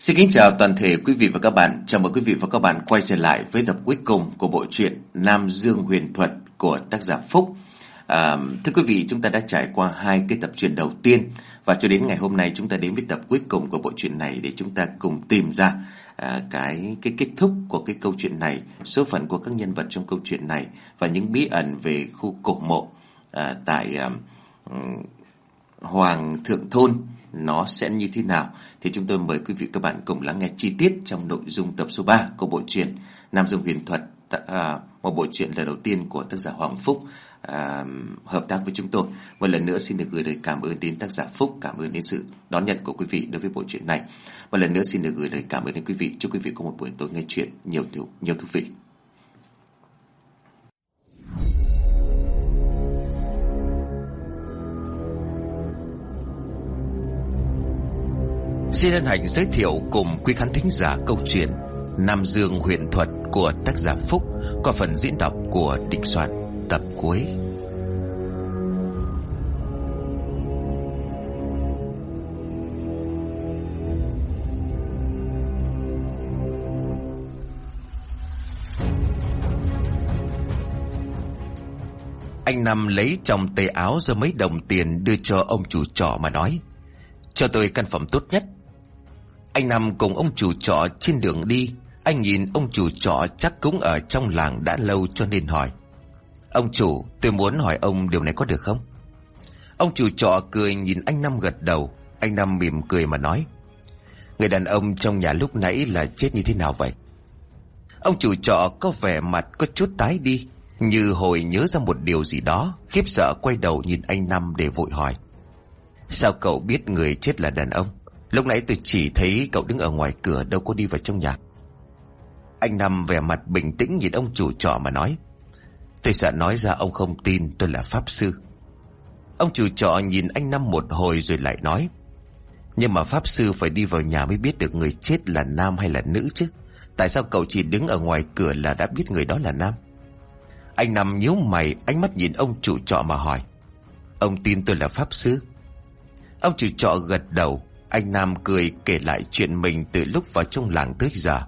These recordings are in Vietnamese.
Xin kính chào toàn thể quý vị và các bạn. Chào mừng quý vị và các bạn quay trở lại với tập cuối cùng của bộ truyện Nam Dương Huyền Thuật của tác giả Phúc. À, thưa quý vị, chúng ta đã trải qua hai cái tập truyện đầu tiên và cho đến ngày hôm nay chúng ta đến với tập cuối cùng của bộ truyện này để chúng ta cùng tìm ra à, cái cái kết thúc của cái câu chuyện này, số phận của các nhân vật trong câu chuyện này và những bí ẩn về khu cổ mộ à, tại à, Hoàng Thượng Thôn nó sẽ như thế nào thì chúng tôi mời quý vị các bạn cùng lắng nghe chi tiết trong nội dung tập số 3 của bộ truyện Nam Dương Huyền Thuật à, một bộ truyện lần đầu tiên của tác giả Hoàng Phúc à, hợp tác với chúng tôi. Một lần nữa xin được gửi lời cảm ơn đến tác giả Phúc, cảm ơn đến sự đón nhận của quý vị đối với bộ truyện này. Một lần nữa xin được gửi lời cảm ơn đến quý vị. Chúc quý vị có một buổi tối nghe chuyện nhiều nhiều thú vị. Xin hân hạnh giới thiệu cùng quý khán thính giả câu chuyện Nam Dương huyền thuật của tác giả Phúc qua phần diễn đọc của Định Soạn tập cuối. Anh Nam lấy trong tay áo ra mấy đồng tiền đưa cho ông chủ trọ mà nói, Cho tôi căn phẩm tốt nhất anh nằm cùng ông chủ trọ trên đường đi. Anh nhìn ông chủ trọ chắc cũng ở trong làng đã lâu cho nên hỏi. Ông chủ, tôi muốn hỏi ông điều này có được không? Ông chủ trọ cười nhìn anh Năm gật đầu. Anh Năm mỉm cười mà nói. Người đàn ông trong nhà lúc nãy là chết như thế nào vậy? Ông chủ trọ có vẻ mặt có chút tái đi, Như hồi nhớ ra một điều gì đó, Khiếp sợ quay đầu nhìn anh Năm để vội hỏi. Sao cậu biết người chết là đàn ông? Lúc nãy tôi chỉ thấy cậu đứng ở ngoài cửa đâu có đi vào trong nhà. Anh nằm vẻ mặt bình tĩnh nhìn ông chủ trọ mà nói. Tôi sợ nói ra ông không tin tôi là Pháp Sư. Ông chủ trọ nhìn anh Năm một hồi rồi lại nói. Nhưng mà Pháp Sư phải đi vào nhà mới biết được người chết là nam hay là nữ chứ. Tại sao cậu chỉ đứng ở ngoài cửa là đã biết người đó là nam? Anh Năm nhíu mày, ánh mắt nhìn ông chủ trọ mà hỏi. Ông tin tôi là Pháp Sư? Ông chủ trọ gật đầu, anh Nam cười kể lại chuyện mình từ lúc vào trong làng tới giờ.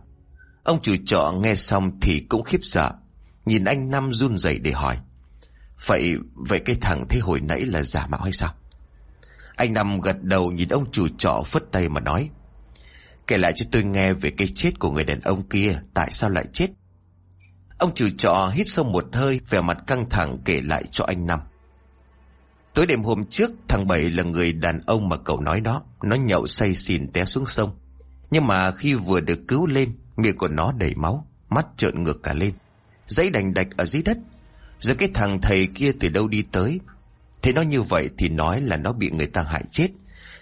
Ông chủ trọ nghe xong thì cũng khiếp sợ. Nhìn anh Nam run rẩy để hỏi. Vậy, vậy cái thằng thế hồi nãy là giả mạo hay sao? Anh Nam gật đầu nhìn ông chủ trọ phất tay mà nói. Kể lại cho tôi nghe về cái chết của người đàn ông kia, tại sao lại chết? Ông chủ trọ hít sâu một hơi, vẻ mặt căng thẳng kể lại cho anh Năm. Tối đêm hôm trước, thằng Bảy là người đàn ông mà cậu nói đó. Nó nhậu say xỉn té xuống sông. Nhưng mà khi vừa được cứu lên, miệng của nó đầy máu, mắt trợn ngược cả lên. Giấy đành đạch ở dưới đất. Rồi cái thằng thầy kia từ đâu đi tới. Thế nó như vậy thì nói là nó bị người ta hại chết.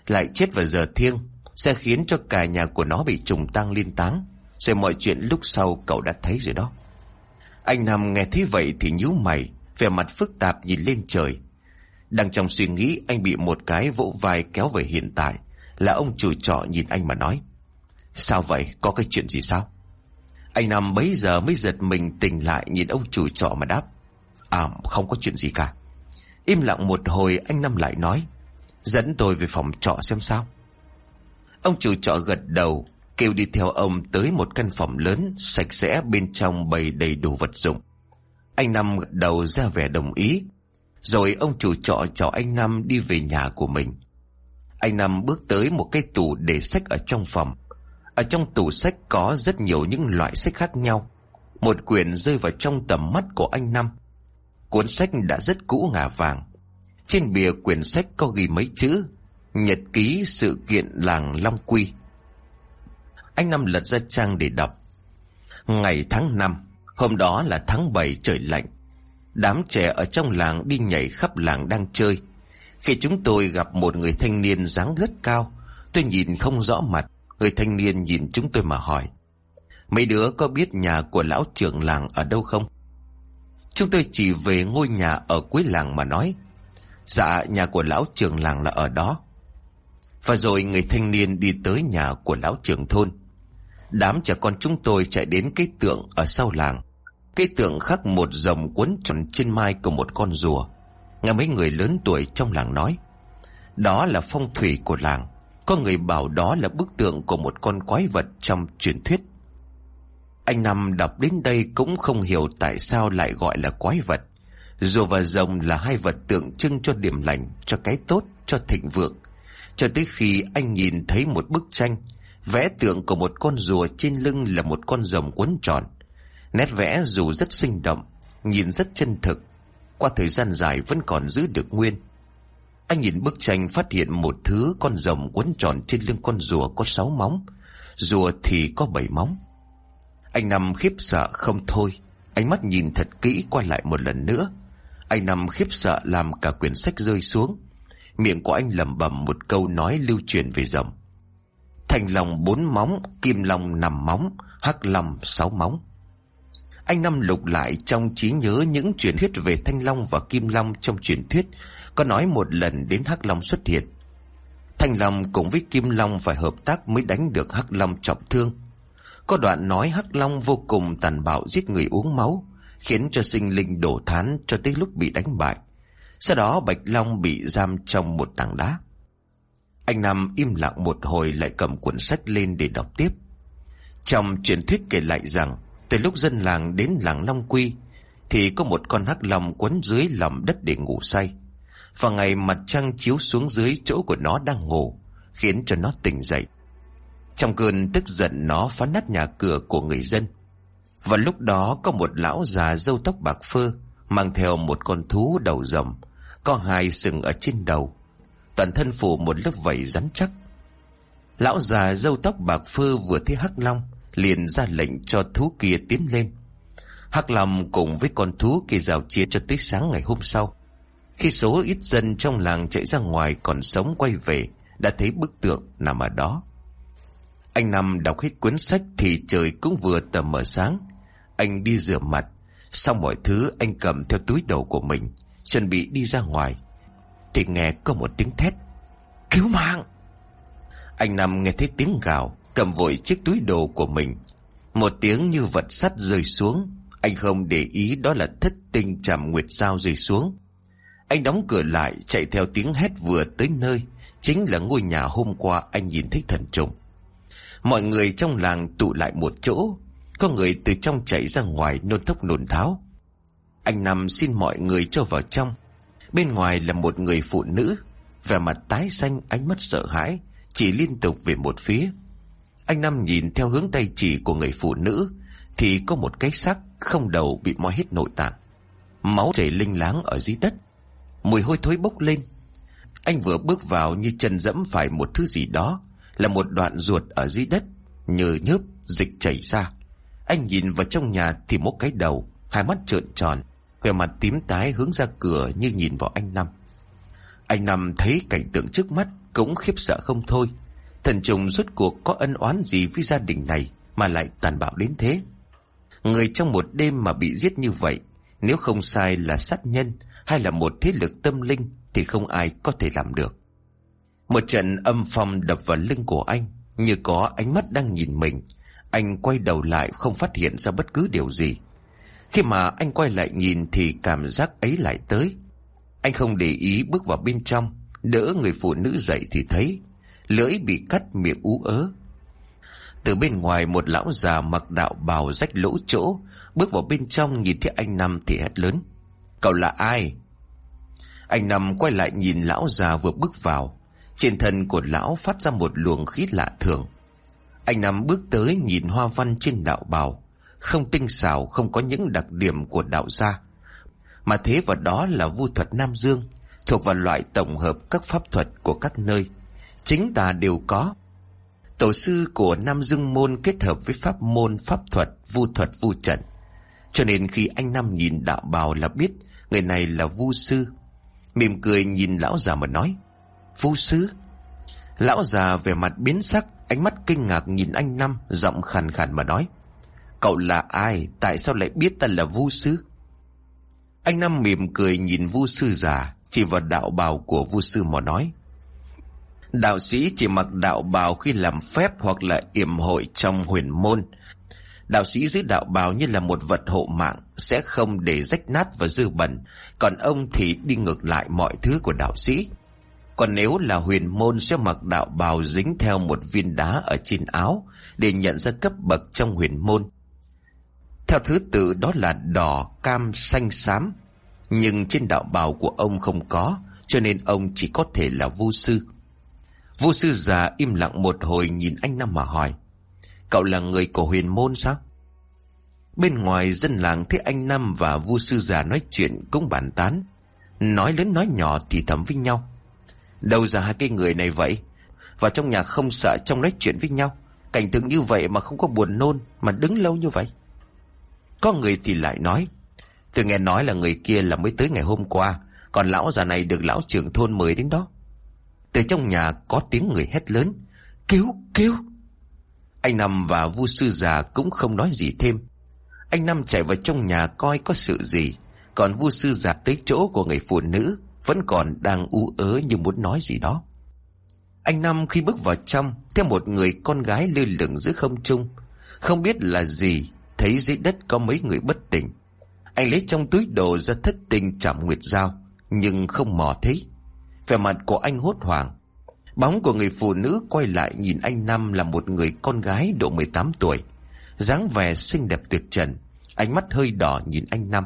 Lại chết vào giờ thiêng, sẽ khiến cho cả nhà của nó bị trùng tăng liên táng. Rồi mọi chuyện lúc sau cậu đã thấy rồi đó. Anh nằm nghe thấy vậy thì nhíu mày, vẻ mặt phức tạp nhìn lên trời. Đang trong suy nghĩ, anh bị một cái vỗ vai kéo về hiện tại. Là ông chủ trọ nhìn anh mà nói, Sao vậy? Có cái chuyện gì sao? Anh Nam bấy giờ mới giật mình tỉnh lại nhìn ông chủ trọ mà đáp À không có chuyện gì cả. Im lặng một hồi, anh Năm lại nói, Dẫn tôi về phòng trọ xem sao. Ông chủ trọ gật đầu, Kêu đi theo ông tới một căn phòng lớn, Sạch sẽ, bên trong bày đầy đủ vật dụng. Anh Năm gật đầu ra vẻ đồng ý rồi ông chủ trọ cho anh Năm đi về nhà của mình. Anh Năm bước tới một cái tủ để sách ở trong phòng. Ở trong tủ sách có rất nhiều những loại sách khác nhau. Một quyển rơi vào trong tầm mắt của anh Năm. Cuốn sách đã rất cũ ngả vàng. Trên bìa quyển sách có ghi mấy chữ Nhật ký sự kiện làng Long Quy. Anh Năm lật ra trang để đọc. Ngày tháng 5, hôm đó là tháng 7 trời lạnh. Đám trẻ ở trong làng đi nhảy khắp làng đang chơi. Khi chúng tôi gặp một người thanh niên dáng rất cao, tôi nhìn không rõ mặt. Người thanh niên nhìn chúng tôi mà hỏi. Mấy đứa có biết nhà của lão trưởng làng ở đâu không? Chúng tôi chỉ về ngôi nhà ở cuối làng mà nói. Dạ, nhà của lão trưởng làng là ở đó. Và rồi người thanh niên đi tới nhà của lão trưởng thôn. Đám trẻ con chúng tôi chạy đến cái tượng ở sau làng. Cây tượng khắc một dòng cuốn tròn trên mai của một con rùa. Nghe mấy người lớn tuổi trong làng nói. Đó là phong thủy của làng. Có người bảo đó là bức tượng của một con quái vật trong truyền thuyết. Anh Năm đọc đến đây cũng không hiểu tại sao lại gọi là quái vật. Rùa và rồng là hai vật tượng trưng cho điểm lành, cho cái tốt, cho thịnh vượng. Cho tới khi anh nhìn thấy một bức tranh, vẽ tượng của một con rùa trên lưng là một con rồng quấn tròn. Nét vẽ dù rất sinh động, nhìn rất chân thực, qua thời gian dài vẫn còn giữ được nguyên. Anh nhìn bức tranh phát hiện một thứ con rồng quấn tròn trên lưng con rùa có sáu móng, rùa thì có bảy móng. Anh nằm khiếp sợ không thôi, ánh mắt nhìn thật kỹ qua lại một lần nữa. Anh nằm khiếp sợ làm cả quyển sách rơi xuống. Miệng của anh lẩm bẩm một câu nói lưu truyền về rồng. Thành lòng bốn móng, kim lòng nằm móng, hắc lòng sáu móng. Anh Năm lục lại trong trí nhớ những truyền thuyết về Thanh Long và Kim Long trong truyền thuyết, có nói một lần đến Hắc Long xuất hiện. Thanh Long cùng với Kim Long phải hợp tác mới đánh được Hắc Long trọng thương. Có đoạn nói Hắc Long vô cùng tàn bạo giết người uống máu, khiến cho sinh linh đổ thán cho tới lúc bị đánh bại. Sau đó Bạch Long bị giam trong một tảng đá. Anh Nam im lặng một hồi lại cầm cuốn sách lên để đọc tiếp. Trong truyền thuyết kể lại rằng, từ lúc dân làng đến làng Long Quy, thì có một con hắc long quấn dưới lòng đất để ngủ say. Và ngày mặt trăng chiếu xuống dưới chỗ của nó đang ngủ, khiến cho nó tỉnh dậy. Trong cơn tức giận nó phá nát nhà cửa của người dân. Và lúc đó có một lão già râu tóc bạc phơ, mang theo một con thú đầu rồng, có hai sừng ở trên đầu. Toàn thân phủ một lớp vảy rắn chắc. Lão già râu tóc bạc phơ vừa thấy hắc long, liền ra lệnh cho thú kia tiến lên. Hắc Lâm cùng với con thú kia rào chiến cho tới sáng ngày hôm sau. Khi số ít dân trong làng chạy ra ngoài còn sống quay về, đã thấy bức tượng nằm ở đó. Anh nằm đọc hết cuốn sách thì trời cũng vừa tầm mở sáng. Anh đi rửa mặt, xong mọi thứ anh cầm theo túi đầu của mình, chuẩn bị đi ra ngoài. Thì nghe có một tiếng thét. Cứu mạng! Anh nằm nghe thấy tiếng gào, cầm vội chiếc túi đồ của mình. Một tiếng như vật sắt rơi xuống, anh không để ý đó là thất tinh trầm nguyệt sao rơi xuống. Anh đóng cửa lại, chạy theo tiếng hét vừa tới nơi, chính là ngôi nhà hôm qua anh nhìn thấy thần trùng. Mọi người trong làng tụ lại một chỗ, có người từ trong chạy ra ngoài nôn thốc nôn tháo. Anh nằm xin mọi người cho vào trong. Bên ngoài là một người phụ nữ, vẻ mặt tái xanh ánh mắt sợ hãi, chỉ liên tục về một phía. Anh Nam nhìn theo hướng tay chỉ của người phụ nữ, Thì có một cái xác không đầu bị moi hết nội tạng. Máu chảy linh láng ở dưới đất. Mùi hôi thối bốc lên. Anh vừa bước vào như chân dẫm phải một thứ gì đó, Là một đoạn ruột ở dưới đất, Nhờ nhớp dịch chảy ra. Anh nhìn vào trong nhà thì một cái đầu, Hai mắt trợn tròn Về mặt tím tái hướng ra cửa như nhìn vào anh Năm. Anh Năm thấy cảnh tượng trước mắt Cũng khiếp sợ không thôi. Thần trùng rốt cuộc có ân oán gì với gia đình này mà lại tàn bạo đến thế. Người trong một đêm mà bị giết như vậy, nếu không sai là sát nhân hay là một thế lực tâm linh thì không ai có thể làm được. Một trận âm phong đập vào lưng của anh, như có ánh mắt đang nhìn mình. Anh quay đầu lại không phát hiện ra bất cứ điều gì. Khi mà anh quay lại nhìn thì cảm giác ấy lại tới. Anh không để ý bước vào bên trong, đỡ người phụ nữ dậy thì thấy lưỡi bị cắt miệng ú ớ. Từ bên ngoài một lão già mặc đạo bào rách lỗ chỗ, bước vào bên trong nhìn thấy anh Năm thì hét lớn. Cậu là ai? Anh Năm quay lại nhìn lão già vừa bước vào. Trên thân của lão phát ra một luồng khí lạ thường. Anh Năm bước tới nhìn hoa văn trên đạo bào. Không tinh xảo, không có những đặc điểm của đạo gia. Mà thế vào đó là vu thuật Nam Dương, thuộc vào loại tổng hợp các pháp thuật của các nơi chính ta đều có. Tổ sư của Nam Dương Môn kết hợp với pháp môn pháp thuật, vu thuật vu trận. Cho nên khi anh Năm nhìn đạo bào là biết người này là vu sư. Mỉm cười nhìn lão già mà nói. Vu sư? Lão già về mặt biến sắc, ánh mắt kinh ngạc nhìn anh Năm, giọng khàn khàn mà nói. Cậu là ai? Tại sao lại biết ta là vu sư? Anh Năm mỉm cười nhìn vu sư già, chỉ vào đạo bào của vu sư mà nói. Đạo sĩ chỉ mặc đạo bào khi làm phép hoặc là yểm hội trong huyền môn. Đạo sĩ giữ đạo bào như là một vật hộ mạng, sẽ không để rách nát và dư bẩn, còn ông thì đi ngược lại mọi thứ của đạo sĩ. Còn nếu là huyền môn sẽ mặc đạo bào dính theo một viên đá ở trên áo để nhận ra cấp bậc trong huyền môn. Theo thứ tự đó là đỏ, cam, xanh, xám. Nhưng trên đạo bào của ông không có, cho nên ông chỉ có thể là vu sư. Vô sư già im lặng một hồi nhìn anh Năm mà hỏi. Cậu là người của huyền môn sao? Bên ngoài dân làng thấy anh Năm và vu sư già nói chuyện cũng bàn tán. Nói lớn nói nhỏ thì thầm với nhau. Đâu ra hai cái người này vậy? Vào trong nhà không sợ trong nói chuyện với nhau. Cảnh tượng như vậy mà không có buồn nôn, mà đứng lâu như vậy. Có người thì lại nói. Tôi nghe nói là người kia là mới tới ngày hôm qua. Còn lão già này được lão trưởng thôn mời đến đó. Từ trong nhà có tiếng người hét lớn. Cứu, cứu. Anh Năm và vu sư già cũng không nói gì thêm. Anh Năm chạy vào trong nhà coi có sự gì. Còn vu sư già tới chỗ của người phụ nữ vẫn còn đang u ớ như muốn nói gì đó. Anh Năm khi bước vào trong, theo một người con gái lơ lửng giữa không trung. Không biết là gì, thấy dưới đất có mấy người bất tỉnh. Anh lấy trong túi đồ ra thất tình chạm nguyệt dao, nhưng không mò thấy. Vẻ mặt của anh hốt hoảng. Bóng của người phụ nữ quay lại nhìn anh Năm là một người con gái độ 18 tuổi. dáng vẻ xinh đẹp tuyệt trần, ánh mắt hơi đỏ nhìn anh Năm.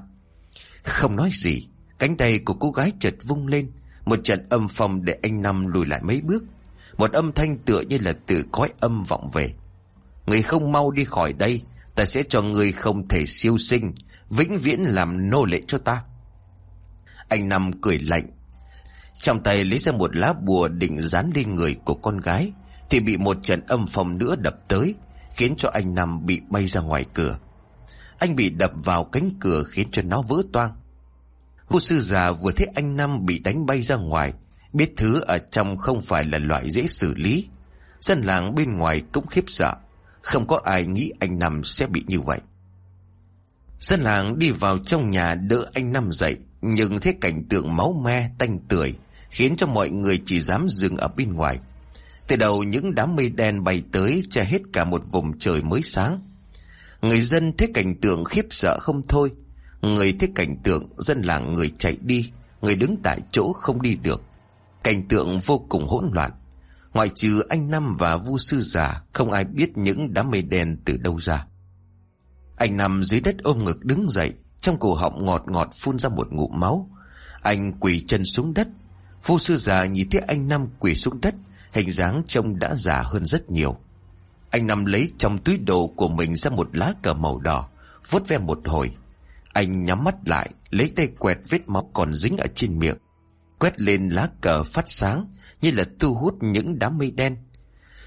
Không nói gì, Cánh tay của cô gái chợt vung lên Một trận âm phong để anh Năm lùi lại mấy bước Một âm thanh tựa như là từ cõi âm vọng về Người không mau đi khỏi đây Ta sẽ cho người không thể siêu sinh Vĩnh viễn làm nô lệ cho ta Anh Năm cười lạnh trong tay lấy ra một lá bùa định dán lên người của con gái Thì bị một trận âm phong nữa đập tới Khiến cho anh Năm bị bay ra ngoài cửa Anh bị đập vào cánh cửa khiến cho nó vỡ toang Khu sư già vừa thấy anh Năm bị đánh bay ra ngoài, biết thứ ở trong không phải là loại dễ xử lý. Dân làng bên ngoài cũng khiếp sợ, không có ai nghĩ anh Năm sẽ bị như vậy. Dân làng đi vào trong nhà đỡ anh Năm dậy, nhưng thấy cảnh tượng máu me tanh tưởi, khiến cho mọi người chỉ dám dừng ở bên ngoài. Từ đầu những đám mây đen bay tới che hết cả một vùng trời mới sáng. Người dân thấy cảnh tượng khiếp sợ không thôi, Người thấy cảnh tượng dân làng người chạy đi, người đứng tại chỗ không đi được. Cảnh tượng vô cùng hỗn loạn. Ngoại trừ anh Năm và vu sư già, không ai biết những đám mây đen từ đâu ra. Anh nằm dưới đất ôm ngực đứng dậy, trong cổ họng ngọt ngọt phun ra một ngụm máu. Anh quỳ chân xuống đất vô sư già nhìn thấy anh Năm quỳ xuống đất, hình dáng trông đã già hơn rất nhiều. Anh Năm lấy trong túi đồ của mình ra một lá cờ màu đỏ, vuốt ve một hồi, anh nhắm mắt lại, lấy tay quẹt vết máu còn dính ở trên miệng. Quét lên lá cờ phát sáng, như là thu hút những đám mây đen.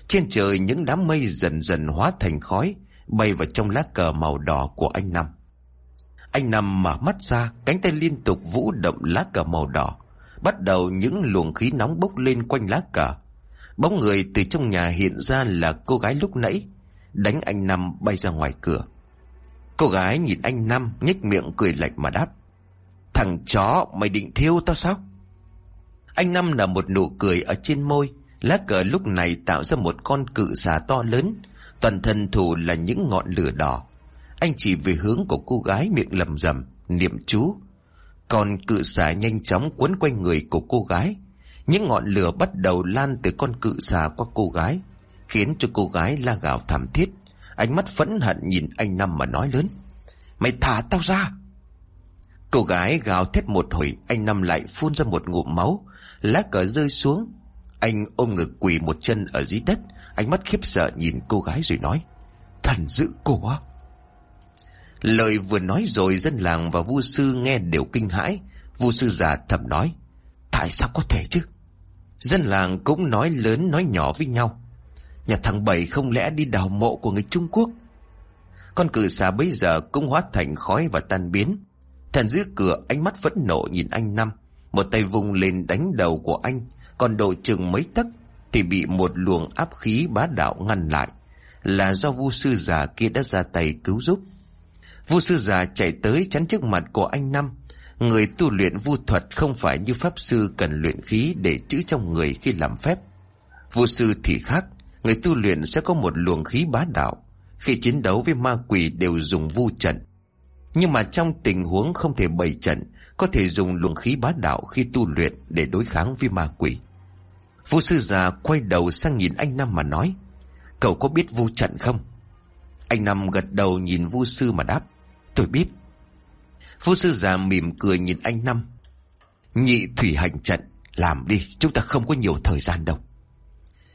Trên trời những đám mây dần dần hóa thành khói, bay vào trong lá cờ màu đỏ của anh Năm. Anh Năm mở mắt ra, cánh tay liên tục vũ động lá cờ màu đỏ. Bắt đầu những luồng khí nóng bốc lên quanh lá cờ. Bóng người từ trong nhà hiện ra là cô gái lúc nãy, đánh anh Năm bay ra ngoài cửa. Cô gái nhìn anh Năm nhếch miệng cười lạnh mà đáp. Thằng chó mày định thiêu tao sao? Anh Năm là một nụ cười ở trên môi. Lá cờ lúc này tạo ra một con cự xà to lớn. Toàn thân thủ là những ngọn lửa đỏ. Anh chỉ về hướng của cô gái miệng lầm rầm, niệm chú. Còn cự xà nhanh chóng quấn quanh người của cô gái. Những ngọn lửa bắt đầu lan từ con cự xà qua cô gái, khiến cho cô gái la gào thảm thiết. Ánh mắt phẫn hận nhìn anh Năm mà nói lớn. Mày thả tao ra. Cô gái gào thét một hồi, anh Năm lại phun ra một ngụm máu. Lá cờ rơi xuống. Anh ôm ngực quỳ một chân ở dưới đất. Ánh mắt khiếp sợ nhìn cô gái rồi nói. Thần dữ cô á. Lời vừa nói rồi dân làng và vu sư nghe đều kinh hãi. Vu sư già thầm nói. Tại sao có thể chứ? Dân làng cũng nói lớn nói nhỏ với nhau. Nhà thằng Bảy không lẽ đi đào mộ của người Trung Quốc Con cử xà bây giờ cũng hóa thành khói và tan biến Thần giữ cửa, ánh mắt phẫn nộ nhìn anh Năm Một tay vùng lên đánh đầu của anh, Còn độ chừng mấy tấc Thì bị một luồng áp khí bá đạo ngăn lại Là do vu sư già kia đã ra tay cứu giúp Vu sư già chạy tới chắn trước mặt của anh Năm Người tu luyện vu thuật không phải như pháp sư cần luyện khí để chữ trong người khi làm phép. Vu sư thì khác, người tu luyện sẽ có một luồng khí bá đạo. Khi chiến đấu với ma quỷ đều dùng vu trận. Nhưng mà trong tình huống không thể bày trận, có thể dùng luồng khí bá đạo khi tu luyện để đối kháng với ma quỷ. Vu sư già quay đầu sang nhìn anh Năm mà nói. Cậu có biết vu trận không? Anh Năm gật đầu nhìn vu sư mà đáp. Tôi biết. phu sư già mỉm cười nhìn anh Năm. Nhị thủy hành trận, làm đi, chúng ta không có nhiều thời gian đâu.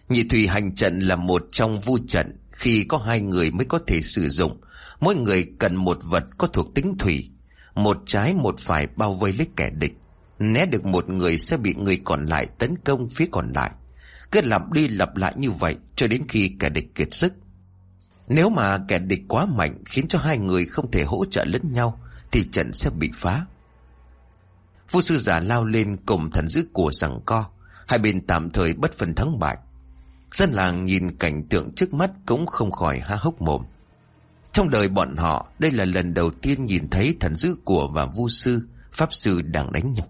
Nhị thủy hành trận là một trong vu trận khi có hai người mới có thể sử dụng. Mỗi người cần một vật có thuộc tính thủy. Một trái một phải bao vây lấy kẻ địch. Né được một người sẽ bị người còn lại tấn công phía còn lại. Cứ lặp đi lặp lại như vậy cho đến khi kẻ địch kiệt sức. Nếu mà kẻ địch quá mạnh khiến cho hai người không thể hỗ trợ lẫn nhau thì trận sẽ bị phá. Vua sư giả lao lên cùng thần dữ của rằng co. Hai bên tạm thời bất phân thắng bại. Dân làng nhìn cảnh tượng trước mắt cũng không khỏi há hốc mồm. Trong đời bọn họ, đây là lần đầu tiên nhìn thấy thần dữ của và vu sư, pháp sư đang đánh nhau.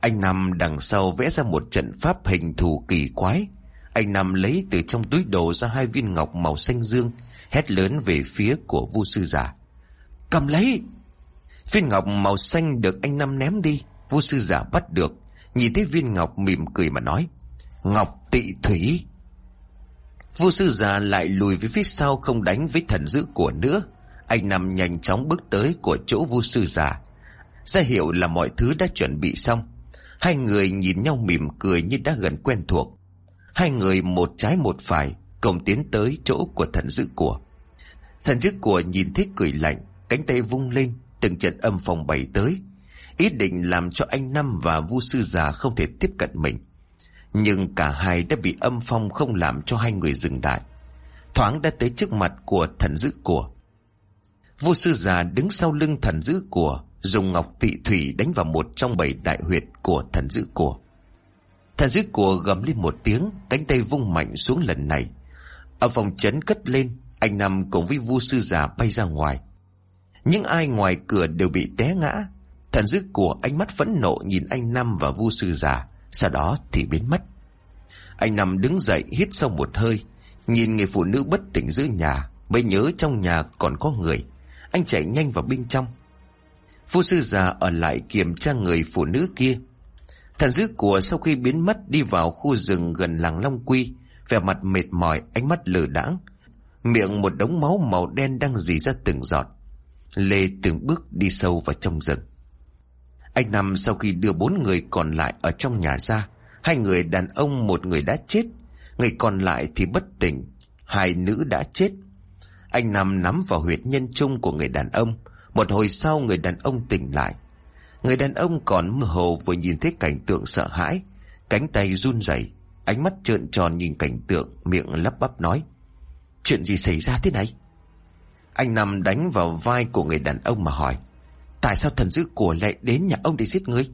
Anh Năm đằng sau vẽ ra một trận pháp hình thù kỳ quái. Anh nằm lấy từ trong túi đồ ra hai viên ngọc màu xanh dương, hét lớn về phía của vu sư già. Cầm lấy! Viên ngọc màu xanh được anh Năm ném đi, vu sư giả bắt được, nhìn thấy viên ngọc mỉm cười mà nói. Ngọc tị thủy. Vu sư già lại lùi về phía sau không đánh với thần dữ của nữa. Anh Năm nhanh chóng bước tới của chỗ vu sư già. Ra hiệu là mọi thứ đã chuẩn bị xong. Hai người nhìn nhau mỉm cười như đã gần quen thuộc. Hai người một trái một phải cùng tiến tới chỗ của thần dữ của. Thần dữ của nhìn thấy cười lạnh, cánh tay vung lên, từng trận âm phòng bày tới. Ý định làm cho anh Năm và vu sư già không thể tiếp cận mình. Nhưng cả hai đã bị âm phong không làm cho hai người dừng lại. Thoáng đã tới trước mặt của thần dữ của. vu sư già đứng sau lưng thần dữ của, dùng ngọc tị thủy đánh vào một trong bảy đại huyệt của thần dữ của. Thần dưới của gầm lên một tiếng, cánh tay vung mạnh xuống lần này. Ở phòng chấn cất lên, anh nằm cùng với Vu sư già bay ra ngoài. Những ai ngoài cửa đều bị té ngã. Thần dưới của ánh mắt phẫn nộ nhìn anh Năm và Vu sư già, sau đó thì biến mất. Anh Năm đứng dậy hít sâu một hơi, nhìn người phụ nữ bất tỉnh giữa nhà, mới nhớ trong nhà còn có người. Anh chạy nhanh vào bên trong. Phu sư già ở lại kiểm tra người phụ nữ kia. Thần dữ của sau khi biến mất đi vào khu rừng gần làng Long Quy, vẻ mặt mệt mỏi, ánh mắt lờ đãng, miệng một đống máu màu đen đang dì ra từng giọt. Lê từng bước đi sâu vào trong rừng. Anh Năm sau khi đưa bốn người còn lại ở trong nhà ra, hai người đàn ông một người đã chết, người còn lại thì bất tỉnh, hai nữ đã chết. Anh Năm nắm vào huyệt nhân trung của người đàn ông, một hồi sau người đàn ông tỉnh lại. Người đàn ông còn mơ hồ vừa nhìn thấy cảnh tượng sợ hãi, cánh tay run rẩy, ánh mắt trợn tròn nhìn cảnh tượng, miệng lắp bắp nói. Chuyện gì xảy ra thế này? Anh nằm đánh vào vai của người đàn ông mà hỏi. Tại sao thần dữ của lại đến nhà ông để giết người?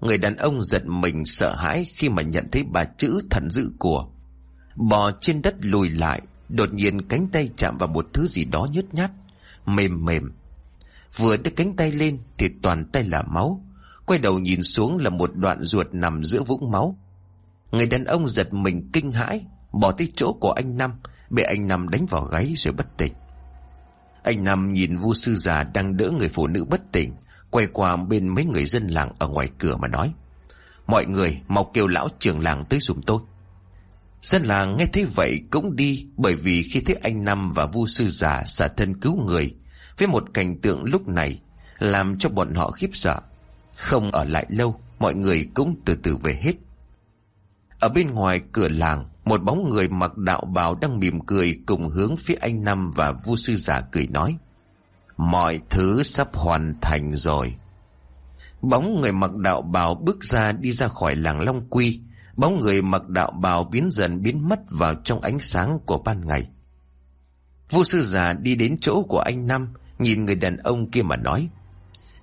Người đàn ông giật mình sợ hãi khi mà nhận thấy bà chữ thần dữ của. Bò trên đất lùi lại, đột nhiên cánh tay chạm vào một thứ gì đó nhớt nhát, mềm mềm. Vừa đưa cánh tay lên thì toàn tay là máu. Quay đầu nhìn xuống là một đoạn ruột nằm giữa vũng máu. Người đàn ông giật mình kinh hãi, bỏ tới chỗ của anh Năm, bị anh Năm đánh vào gáy rồi bất tỉnh. Anh Năm nhìn vu sư già đang đỡ người phụ nữ bất tỉnh, quay qua bên mấy người dân làng ở ngoài cửa mà nói. Mọi người mau kêu lão trưởng làng tới giùm tôi. Dân làng nghe thấy vậy cũng đi bởi vì khi thấy anh Năm và vu sư già xả thân cứu người với một cảnh tượng lúc này làm cho bọn họ khiếp sợ. Không ở lại lâu, mọi người cũng từ từ về hết. Ở bên ngoài cửa làng, một bóng người mặc đạo bào đang mỉm cười cùng hướng phía anh Năm và vu sư giả cười nói. Mọi thứ sắp hoàn thành rồi. Bóng người mặc đạo bào bước ra đi ra khỏi làng Long Quy. Bóng người mặc đạo bào biến dần biến mất vào trong ánh sáng của ban ngày. Vu sư già đi đến chỗ của anh Năm, nhìn người đàn ông kia mà nói.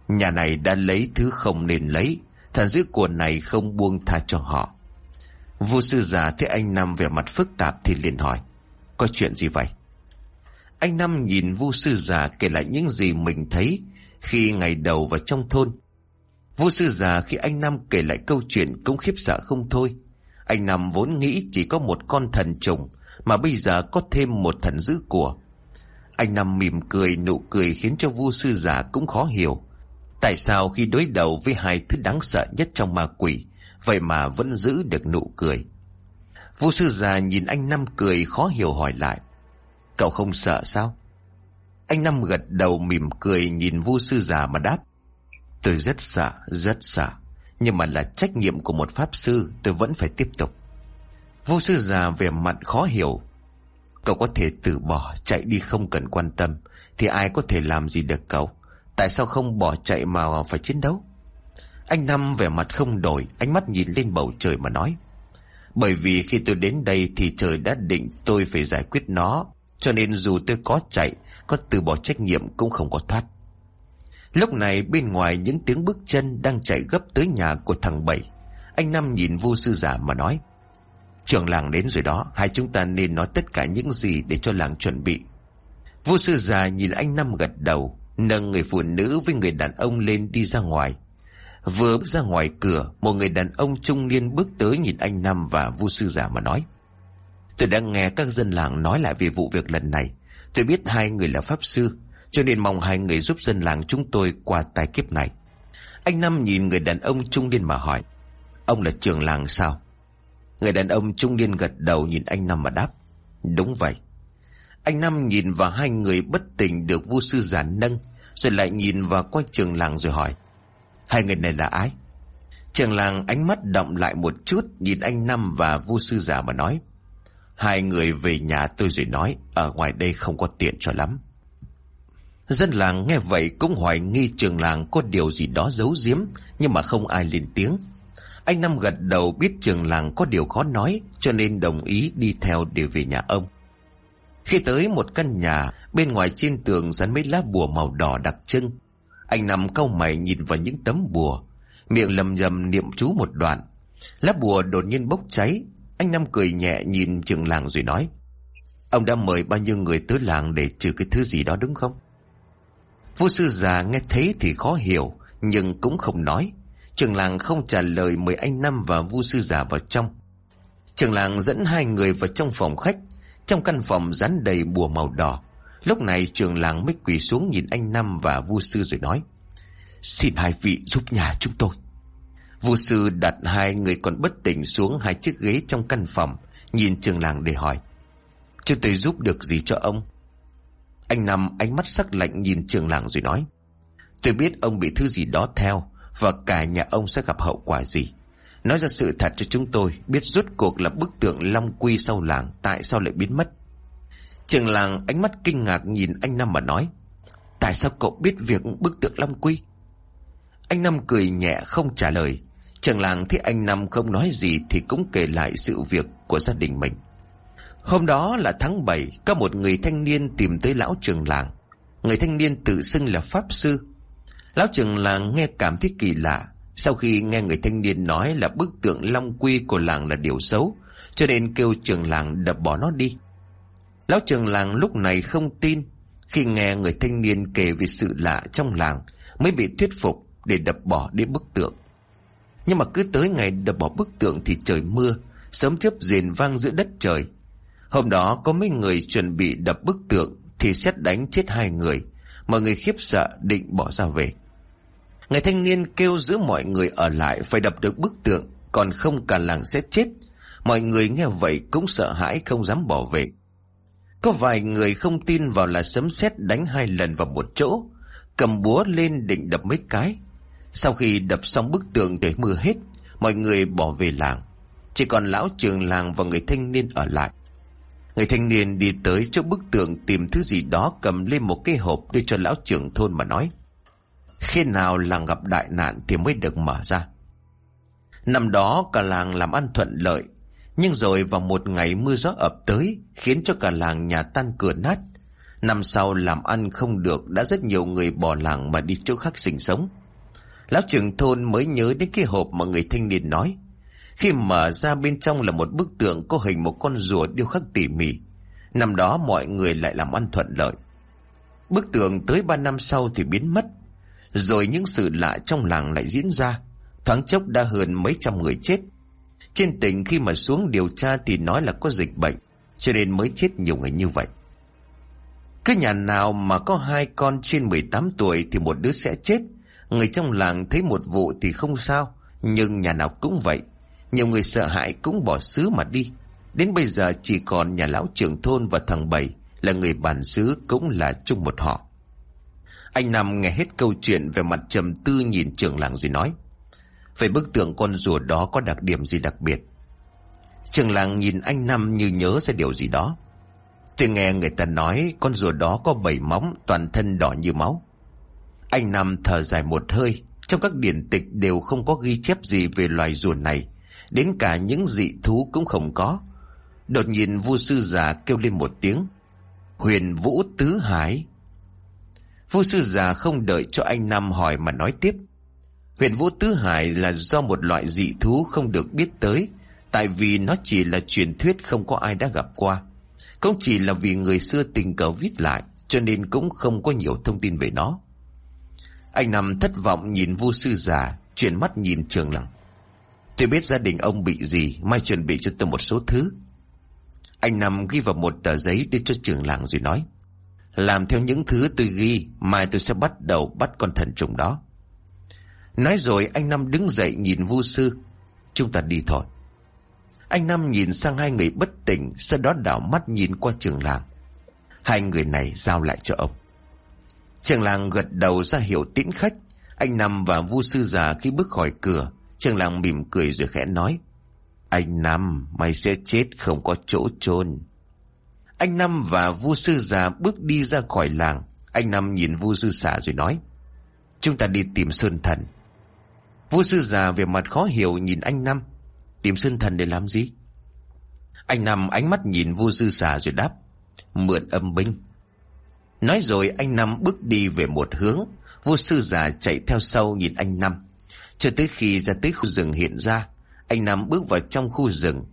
Nhà này đã lấy thứ không nên lấy, thần dữ của này không buông tha cho họ. Vua sư già thấy anh Năm vẻ mặt phức tạp thì liền hỏi. Có chuyện gì vậy? Anh Năm nhìn vu sư già kể lại những gì mình thấy khi ngày đầu vào trong thôn. Vu sư già khi anh Năm kể lại câu chuyện cũng khiếp sợ không thôi. Anh Năm vốn nghĩ chỉ có một con thần trùng mà bây giờ có thêm một thần dữ của. Anh Năm mỉm cười nụ cười khiến cho vu sư giả cũng khó hiểu. Tại sao khi đối đầu với hai thứ đáng sợ nhất trong ma quỷ Vậy mà vẫn giữ được nụ cười? Vua sư già nhìn anh Năm cười khó hiểu hỏi lại. Cậu không sợ sao? Anh Năm gật đầu mỉm cười nhìn vua sư già mà đáp. Tôi rất sợ, rất sợ. Nhưng mà là trách nhiệm của một pháp sư Tôi vẫn phải tiếp tục. Vô sư già vẻ mặt khó hiểu. Cậu có thể từ bỏ, Chạy đi không cần quan tâm. Thì ai có thể làm gì được cậu? Tại sao không bỏ chạy mà phải chiến đấu? Anh Năm vẻ mặt không đổi, Ánh mắt nhìn lên bầu trời mà nói. Bởi vì khi tôi đến đây Thì trời đã định tôi phải giải quyết nó, Cho nên dù tôi có chạy, Có từ bỏ trách nhiệm cũng không có thoát. Lúc này bên ngoài những tiếng bước chân Đang chạy gấp tới nhà của thằng Bảy. Anh Năm nhìn vô sư giả mà nói. Trường làng đến rồi đó, Hai chúng ta nên nói tất cả những gì Để cho làng chuẩn bị. Vô sư già nhìn anh Năm gật đầu, Nâng người phụ nữ với người đàn ông lên đi ra ngoài. Vừa bước ra ngoài cửa, Một người đàn ông trung niên bước tới Nhìn anh Năm và vô sư già mà nói, Tôi đã nghe các dân làng nói lại về vụ việc lần này. Tôi biết hai người là pháp sư, Cho nên mong hai người giúp dân làng chúng tôi qua tai kiếp này. Anh Năm nhìn người đàn ông trung niên mà hỏi, Ông là trường làng sao? Người đàn ông trung niên gật đầu nhìn anh Năm mà đáp. Đúng vậy. Anh Năm nhìn vào hai người bất tỉnh được vu sư giả nâng, rồi lại nhìn vào quay trường làng rồi hỏi. Hai người này là ai? Trường làng ánh mắt động lại một chút nhìn anh Năm và vu sư giả mà nói. Hai người về nhà tôi rồi nói, ở ngoài đây không có tiện cho lắm. Dân làng nghe vậy cũng hoài nghi trường làng có điều gì đó giấu giếm, nhưng mà không ai lên tiếng. Anh Năm gật đầu biết trường làng có điều khó nói cho nên đồng ý đi theo để về nhà ông. Khi tới một căn nhà, bên ngoài trên tường dán mấy lá bùa màu đỏ đặc trưng. Anh Năm cau mày nhìn vào những tấm bùa, miệng lầm nhầm niệm chú một đoạn. Lá bùa đột nhiên bốc cháy, anh Năm cười nhẹ nhìn trường làng rồi nói. Ông đã mời bao nhiêu người tới làng để trừ cái thứ gì đó đúng không? Vua sư già nghe thấy thì khó hiểu, nhưng cũng không nói. Trường làng không trả lời mời anh Năm và vu sư giả vào trong. Trường làng dẫn hai người vào trong phòng khách. Trong căn phòng rắn đầy bùa màu đỏ. Lúc này trường làng mới quỳ xuống nhìn anh Năm và vu sư rồi nói. Xin hai vị giúp nhà chúng tôi. Vu sư đặt hai người còn bất tỉnh xuống hai chiếc ghế trong căn phòng. Nhìn trường làng để hỏi. Chúng tôi giúp được gì cho ông? Anh Năm ánh mắt sắc lạnh nhìn trường làng rồi nói. Tôi biết ông bị thứ gì đó theo và cả nhà ông sẽ gặp hậu quả gì. Nói ra sự thật cho chúng tôi biết rốt cuộc là bức tượng Long Quy sau làng tại sao lại biến mất. Trường làng ánh mắt kinh ngạc nhìn anh Năm mà nói Tại sao cậu biết việc bức tượng Long Quy? Anh Năm cười nhẹ không trả lời. Trường làng thấy anh Năm không nói gì thì cũng kể lại sự việc của gia đình mình. Hôm đó là tháng 7, có một người thanh niên tìm tới lão trường làng. Người thanh niên tự xưng là Pháp Sư. Lão trưởng làng nghe cảm thấy kỳ lạ. Sau khi nghe người thanh niên nói là bức tượng long quy của làng là điều xấu, cho nên kêu trường làng đập bỏ nó đi. Lão trường làng lúc này không tin, khi nghe người thanh niên kể về sự lạ trong làng mới bị thuyết phục để đập bỏ đi bức tượng. Nhưng mà cứ tới ngày đập bỏ bức tượng thì trời mưa, sớm chớp rền vang giữa đất trời. Hôm đó có mấy người chuẩn bị đập bức tượng thì xét đánh chết hai người, mọi người khiếp sợ định bỏ ra về. Người thanh niên kêu giữ mọi người ở lại phải đập được bức tượng, còn không cả làng sẽ chết. Mọi người nghe vậy cũng sợ hãi không dám bỏ về. Có vài người không tin vào là sấm sét đánh hai lần vào một chỗ, cầm búa lên định đập mấy cái. Sau khi đập xong bức tượng để mưa hết, mọi người bỏ về làng. Chỉ còn lão trường làng và người thanh niên ở lại. Người thanh niên đi tới chỗ bức tượng tìm thứ gì đó cầm lên một cái hộp đưa cho lão trưởng thôn mà nói. Khi nào làng gặp đại nạn thì mới được mở ra. Năm đó cả làng làm ăn thuận lợi, nhưng rồi vào một ngày mưa gió ập tới khiến cho cả làng nhà tan cửa nát. Năm sau làm ăn không được đã rất nhiều người bỏ làng mà đi chỗ khác sinh sống. Lão trưởng thôn mới nhớ đến cái hộp mà người thanh niên nói. Khi mở ra bên trong là một bức tượng có hình một con rùa điêu khắc tỉ mỉ. Năm đó mọi người lại làm ăn thuận lợi. Bức tượng tới ba năm sau thì biến mất. Rồi những sự lạ trong làng lại diễn ra. Thoáng chốc đã hơn mấy trăm người chết. Trên tỉnh khi mà xuống điều tra thì nói là có dịch bệnh. Cho nên mới chết nhiều người như vậy. Cứ nhà nào mà có hai con trên 18 tuổi thì một đứa sẽ chết. Người trong làng thấy một vụ thì không sao. Nhưng nhà nào cũng vậy. Nhiều người sợ hãi cũng bỏ xứ mà đi. Đến bây giờ chỉ còn nhà lão trưởng thôn và thằng Bảy là người bản xứ cũng là chung một họ. Anh Nam nghe hết câu chuyện về mặt trầm tư nhìn Trường làng rồi nói. Về bức tượng con rùa đó có đặc điểm gì đặc biệt? Trường làng nhìn anh Nam như nhớ ra điều gì đó. Tôi nghe người ta nói con rùa đó có bảy móng, toàn thân đỏ như máu. Anh Nam thở dài một hơi. Trong các điển tịch đều không có ghi chép gì về loài rùa này. Đến cả những dị thú cũng không có. Đột nhiên vua sư già kêu lên một tiếng. Huyền vũ tứ hải. Vu sư già không đợi cho anh Nam hỏi mà nói tiếp. Huyện vũ tứ hải là do một loại dị thú không được biết tới. Tại vì nó chỉ là truyền thuyết không có ai đã gặp qua. Cũng chỉ là vì người xưa tình cờ viết lại cho nên cũng không có nhiều thông tin về nó. Anh Nam thất vọng nhìn Vu sư già, chuyển mắt nhìn trường lặng. Tôi biết gia đình ông bị gì, mai chuẩn bị cho tôi một số thứ. Anh Nam ghi vào một tờ giấy đưa cho trường làng rồi nói. Làm theo những thứ tôi ghi, mai tôi sẽ bắt đầu bắt con thần trùng đó. Nói rồi anh Năm đứng dậy nhìn vu sư. Chúng ta đi thôi. Anh Năm nhìn sang hai người bất tỉnh, sau đó đảo mắt nhìn qua trường làng. Hai người này giao lại cho ông. Trường làng gật đầu ra hiệu tiễn khách. Anh Năm và vu sư già khi bước khỏi cửa. Trường làng mỉm cười rồi khẽ nói. Anh Năm, mày sẽ chết không có chỗ chôn anh Năm và vu sư già bước đi ra khỏi làng. Anh Năm nhìn vu sư xả rồi nói. Chúng ta đi tìm Sơn Thần. Vu sư già về mặt khó hiểu nhìn anh Năm. Tìm Sơn Thần để làm gì? Anh Năm ánh mắt nhìn vu sư xả rồi đáp. Mượn âm binh. Nói rồi anh Năm bước đi về một hướng. Vua sư già chạy theo sau nhìn anh Năm. Cho tới khi ra tới khu rừng hiện ra, anh Năm bước vào trong khu rừng.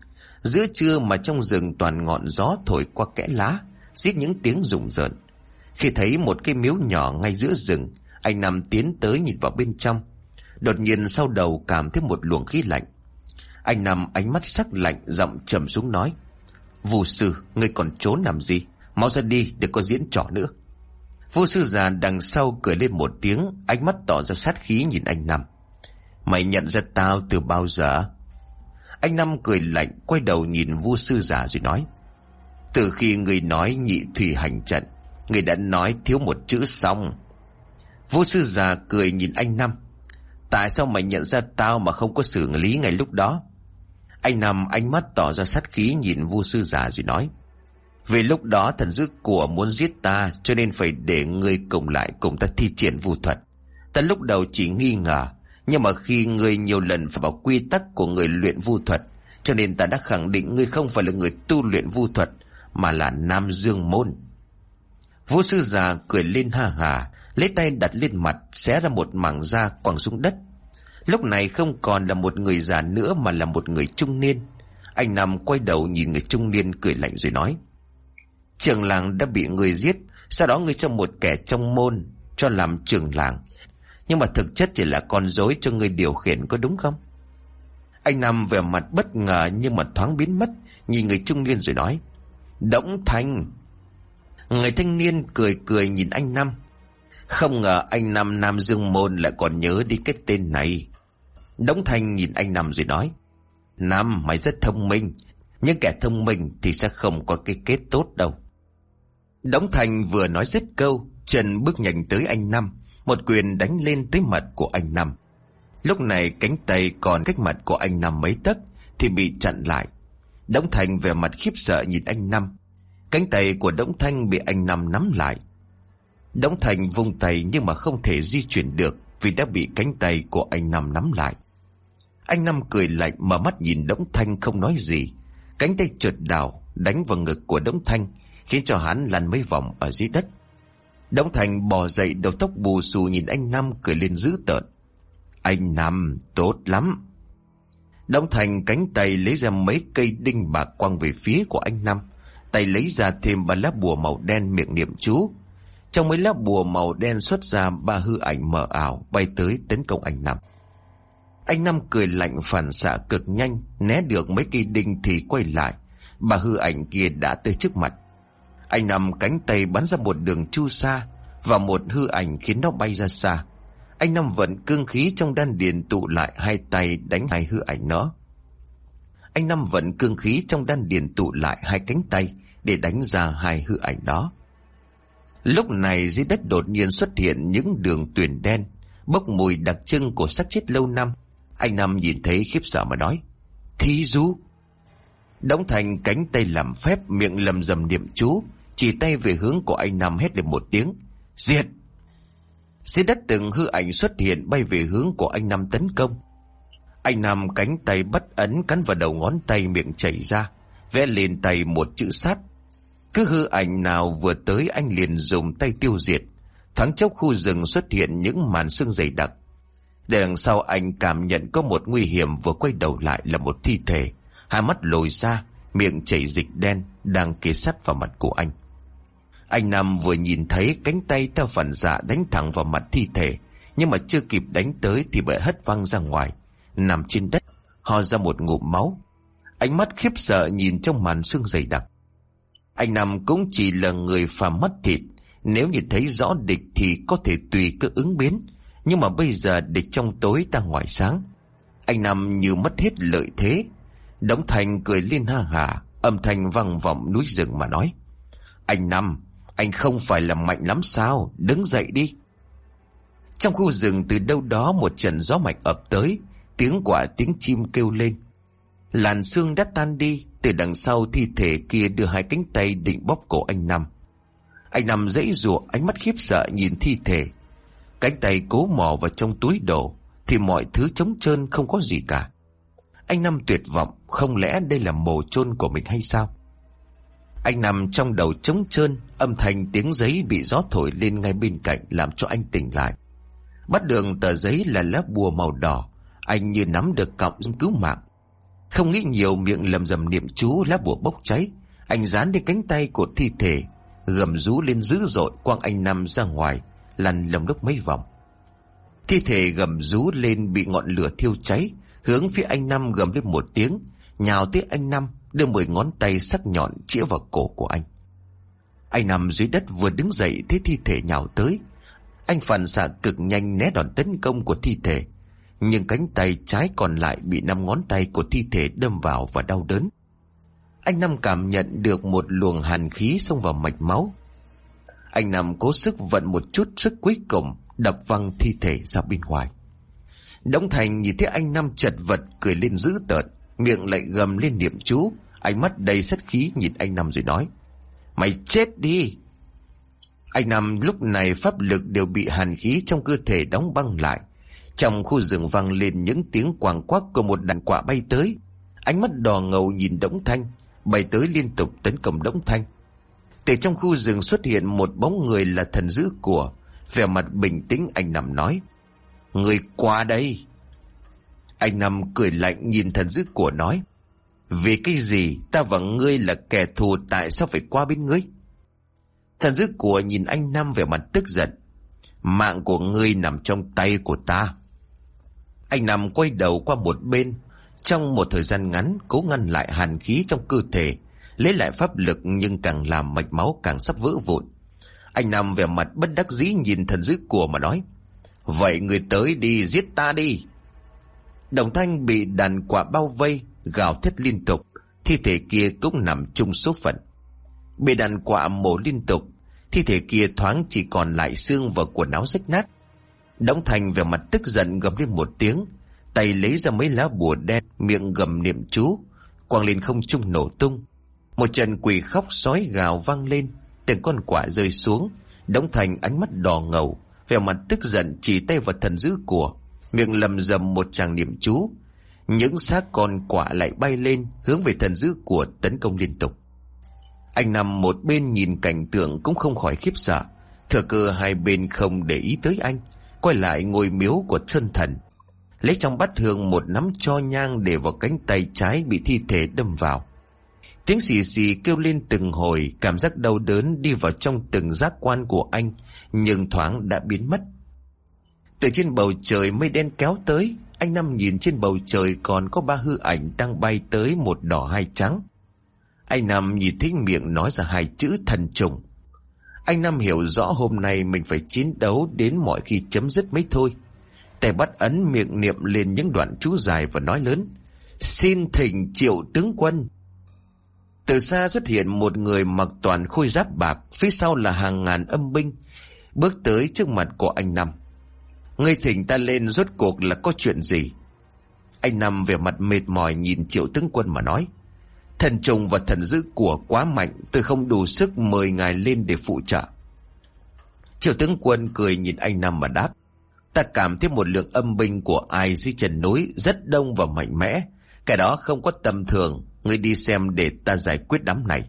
Giữa trưa mà trong rừng toàn ngọn gió thổi qua kẽ lá, giết những tiếng rùng rợn. Khi thấy một cái miếu nhỏ ngay giữa rừng, anh nằm tiến tới nhìn vào bên trong. Đột nhiên sau đầu cảm thấy một luồng khí lạnh. Anh nằm, ánh mắt sắc lạnh, giọng trầm xuống nói. Vù sư, ngươi còn trốn làm gì? Mau ra đi, để có diễn trò nữa. Vô sư già đằng sau cười lên một tiếng, ánh mắt tỏ ra sát khí nhìn anh nằm. Mày nhận ra tao từ bao giờ? Anh Năm cười lạnh, quay đầu nhìn vua sư già rồi nói. Từ khi người nói nhị thủy hành trận, người đã nói thiếu một chữ xong. Vua sư già cười nhìn anh Năm. Tại sao mày nhận ra tao mà không có xử lý ngay lúc đó? Anh Năm ánh mắt tỏ ra sát khí nhìn vua sư già rồi nói. Vì lúc đó thần dữ của muốn giết ta cho nên phải để ngươi cùng lại cùng ta thi triển vu thuật. Ta lúc đầu chỉ nghi ngờ, nhưng mà khi ngươi nhiều lần phải vào quy tắc của người luyện vu thuật, cho nên ta đã khẳng định ngươi không phải là người tu luyện vu thuật, mà là Nam Dương Môn. Vũ sư già cười lên ha hà, lấy tay đặt lên mặt, xé ra một mảng da quẳng xuống đất. Lúc này không còn là một người già nữa mà là một người trung niên. Anh nằm quay đầu nhìn người trung niên cười lạnh rồi nói. Trường làng đã bị người giết, sau đó ngươi cho một kẻ trong môn, cho làm trường làng. Nhưng mà thực chất chỉ là con dối cho người điều khiển có đúng không? Anh Nam về mặt bất ngờ nhưng mà thoáng biến mất, nhìn người trung niên rồi nói. Đỗng Thanh. Người thanh niên cười cười nhìn anh Nam Không ngờ anh Nam Nam Dương Môn lại còn nhớ đi cái tên này. Đống Thanh nhìn anh Nam rồi nói. Nam mày rất thông minh. Nhưng kẻ thông minh thì sẽ không có cái kết tốt đâu. Đống Thành vừa nói dứt câu, Trần bước nhanh tới anh Nam một quyền đánh lên tới mặt của anh Năm. Lúc này cánh tay còn cách mặt của anh Năm mấy tấc thì bị chặn lại. Đống Thành về mặt khiếp sợ nhìn anh Năm. Cánh tay của Đống Thanh bị anh Năm nắm lại. Đống Thành vung tay nhưng mà không thể di chuyển được vì đã bị cánh tay của anh Năm nắm lại. Anh Năm cười lạnh mở mắt nhìn Đống Thanh không nói gì. Cánh tay trượt đảo, đánh vào ngực của Đống Thanh, khiến cho hắn lăn mấy vòng ở dưới đất. Đống Thành bò dậy đầu tóc bù xù nhìn anh Năm cười lên dữ tợn. Anh Năm, tốt lắm. Đống Thành cánh tay lấy ra mấy cây đinh bạc quăng về phía của anh Năm. Tay lấy ra thêm ba lá bùa màu đen miệng niệm chú. Trong mấy lá bùa màu đen xuất ra ba hư ảnh mờ ảo bay tới tấn công anh Năm. Anh Năm cười lạnh phản xạ cực nhanh, né được mấy cây đinh thì quay lại. Bà hư ảnh kia đã tới trước mặt. Anh nằm cánh tay bắn ra một đường chu xa và một hư ảnh khiến nó bay ra xa. Anh Năm vận cương khí trong đan điền tụ lại hai tay đánh hai hư ảnh nó. Anh Năm vận cương khí trong đan điền tụ lại hai cánh tay để đánh ra hai hư ảnh đó. Lúc này dưới đất đột nhiên xuất hiện những đường tuyển đen, bốc mùi đặc trưng của xác chết lâu năm. Anh Năm nhìn thấy khiếp sợ mà nói, "Thí du! Đóng thành cánh tay làm phép miệng lầm rầm niệm chú, chỉ tay về hướng của anh Nam hét lên một tiếng, Diệt! Dưới đất từng hư ảnh xuất hiện bay về hướng của anh Nam tấn công. Anh Nam cánh tay bất ấn cắn vào đầu ngón tay miệng chảy ra, vẽ lên tay một chữ sát. Cứ hư ảnh nào vừa tới anh liền dùng tay tiêu diệt. Thoáng chốc khu rừng xuất hiện những màn xương dày đặc. Để đằng sau anh cảm nhận có một nguy hiểm vừa quay đầu lại là một thi thể. Hai mắt lồi ra, miệng chảy dịch đen đang kề sát vào mặt của anh. Anh Nam vừa nhìn thấy cánh tay theo phản xạ đánh thẳng vào mặt thi thể, nhưng mà chưa kịp đánh tới thì bị hất văng ra ngoài, nằm trên đất, ho ra một ngụm máu. Ánh mắt khiếp sợ nhìn trong màn xương dày đặc. Anh Nam cũng chỉ là người phàm mắt thịt, nếu nhìn thấy rõ địch thì có thể tùy cơ ứng biến, nhưng mà bây giờ địch trong tối ta ngoài sáng. Anh Nam như mất hết lợi thế. Đống Thành cười lên ha hà, âm thanh vang vọng núi rừng mà nói. Anh Nam anh không phải là mạnh lắm sao? Đứng dậy đi. Trong khu rừng từ đâu đó Một trận gió mạnh ập tới. Tiếng quả, tiếng chim kêu lên. Làn xương đã tan đi. Từ đằng sau thi thể kia đưa hai cánh tay định bóp cổ anh Năm. Anh Năm dãy rụa, ánh mắt khiếp sợ nhìn thi thể. Cánh tay cố mò vào trong túi đồ, Thì mọi thứ trống trơn, không có gì cả. Anh Năm tuyệt vọng, Không lẽ đây là mồ chôn của mình hay sao? Anh nằm trong đầu trống trơn, âm thanh tiếng giấy bị gió thổi lên ngay bên cạnh làm cho anh tỉnh lại. Bắt đường tờ giấy là lá bùa màu đỏ, anh như nắm được cọng cứu mạng. Không nghĩ nhiều miệng lầm rầm niệm chú lá bùa bốc cháy, anh dán lên cánh tay của thi thể, gầm rú lên dữ dội quăng anh nằm ra ngoài, lăn lồng đất mấy vòng. Thi thể gầm rú lên bị ngọn lửa thiêu cháy, hướng phía anh Năm gầm lên một tiếng, nhào tới anh Năm đưa mười ngón tay sắc nhọn chĩa vào cổ của anh. Anh nằm dưới đất vừa đứng dậy thấy thi thể nhào tới. Anh phản xạ cực nhanh né đòn tấn công của thi thể. Nhưng cánh tay trái còn lại bị năm ngón tay của thi thể đâm vào và đau đớn. Anh Năm cảm nhận được một luồng hàn khí xông vào mạch máu. Anh Năm cố sức vận một chút sức cuối cùng đập văng thi thể ra bên ngoài. Đống Thành nhìn thấy anh Năm chật vật cười lên dữ tợn miệng lại gầm lên niệm chú, ánh mắt đầy sát khí nhìn anh Năm rồi nói. Mày chết đi! Anh Năm lúc này pháp lực đều bị hàn khí trong cơ thể đóng băng lại. Trong khu rừng vang lên những tiếng quàng quắc của một đàn quả bay tới. Ánh mắt đỏ ngầu nhìn Đống Thanh, bay tới liên tục tấn công Đống Thanh. Từ trong khu rừng xuất hiện một bóng người là thần dữ của, vẻ mặt bình tĩnh anh Năm nói. Người qua đây! Anh Năm cười lạnh nhìn thần dữ của nói. Vì cái gì ta và ngươi là kẻ thù tại sao phải qua bên ngươi? Thần dữ của nhìn anh nam về mặt tức giận. Mạng của ngươi nằm trong tay của ta. Anh Nam quay đầu qua một bên. Trong một thời gian ngắn cố ngăn lại hàn khí trong cơ thể. Lấy lại pháp lực nhưng càng làm mạch máu càng sắp vỡ vụn. Anh Nam về mặt bất đắc dĩ nhìn thần dữ của mà nói. Vậy người tới đi giết ta đi. Đồng thanh bị đàn quả bao vây, gào thét liên tục, thi thể kia cũng nằm chung số phận. Bị đàn quạ mổ liên tục, thi thể kia thoáng chỉ còn lại xương và quần áo rách nát. Đóng thành về mặt tức giận gầm lên một tiếng, tay lấy ra mấy lá bùa đen, miệng gầm niệm chú, quang lên không trung nổ tung. Một trận quỷ khóc sói gào vang lên, từng con quả rơi xuống, đóng thành ánh mắt đỏ ngầu, vẻ mặt tức giận chỉ tay vào thần dữ của, miệng lầm rầm một tràng niệm chú. Những xác con quả lại bay lên, hướng về thần dữ của tấn công liên tục. Anh nằm một bên nhìn cảnh tượng cũng không khỏi khiếp sợ. Thừa cơ hai bên không để ý tới anh, quay lại ngôi miếu của chân thần. Lấy trong bát hương một nắm cho nhang để vào cánh tay trái bị thi thể đâm vào. Tiếng xì xì kêu lên từng hồi, cảm giác đau đớn đi vào trong từng giác quan của anh, nhưng thoáng đã biến mất. Từ trên bầu trời mây đen kéo tới, anh Năm nhìn trên bầu trời còn có ba hư ảnh đang bay tới một đỏ hai trắng. Anh Năm nhìn thấy miệng nói ra hai chữ thần trùng. Anh Năm hiểu rõ hôm nay mình phải chiến đấu đến mọi khi chấm dứt mới thôi. Tay bắt ấn miệng niệm lên những đoạn chú dài và nói lớn. Xin thỉnh triệu tướng quân. Từ xa xuất hiện một người mặc toàn khôi giáp bạc, phía sau là hàng ngàn âm binh, bước tới trước mặt của anh Năm. Ngươi thỉnh ta lên rốt cuộc là có chuyện gì? Anh Năm về mặt mệt mỏi nhìn triệu tướng quân mà nói. Thần trùng và thần dữ của quá mạnh, tôi không đủ sức mời ngài lên để phụ trợ. Triệu tướng quân cười nhìn anh Năm mà đáp. Ta cảm thấy một lượng âm binh của ai dưới trần núi rất đông và mạnh mẽ. Cái đó không có tầm thường, ngươi đi xem để ta giải quyết đám này.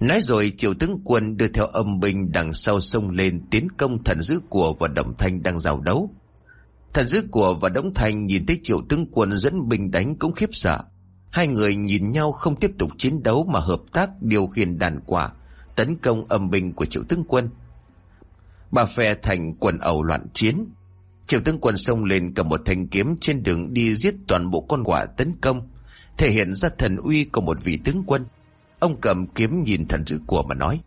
Nói rồi triệu tướng quân đưa theo âm binh đằng sau sông lên tiến công thần dữ của và Đồng Thanh đang giao đấu. Thần dữ của và Đống Thanh nhìn thấy triệu tướng quân dẫn binh đánh cũng khiếp sợ. Hai người nhìn nhau không tiếp tục chiến đấu mà hợp tác điều khiển đàn quả, tấn công âm binh của triệu tướng quân. Bà phe thành quần ẩu loạn chiến. Triệu tướng quân xông lên cầm một thanh kiếm trên đường đi giết toàn bộ con quả tấn công, thể hiện ra thần uy của một vị tướng quân. Ông cầm kiếm nhìn thần dữ của mà nói.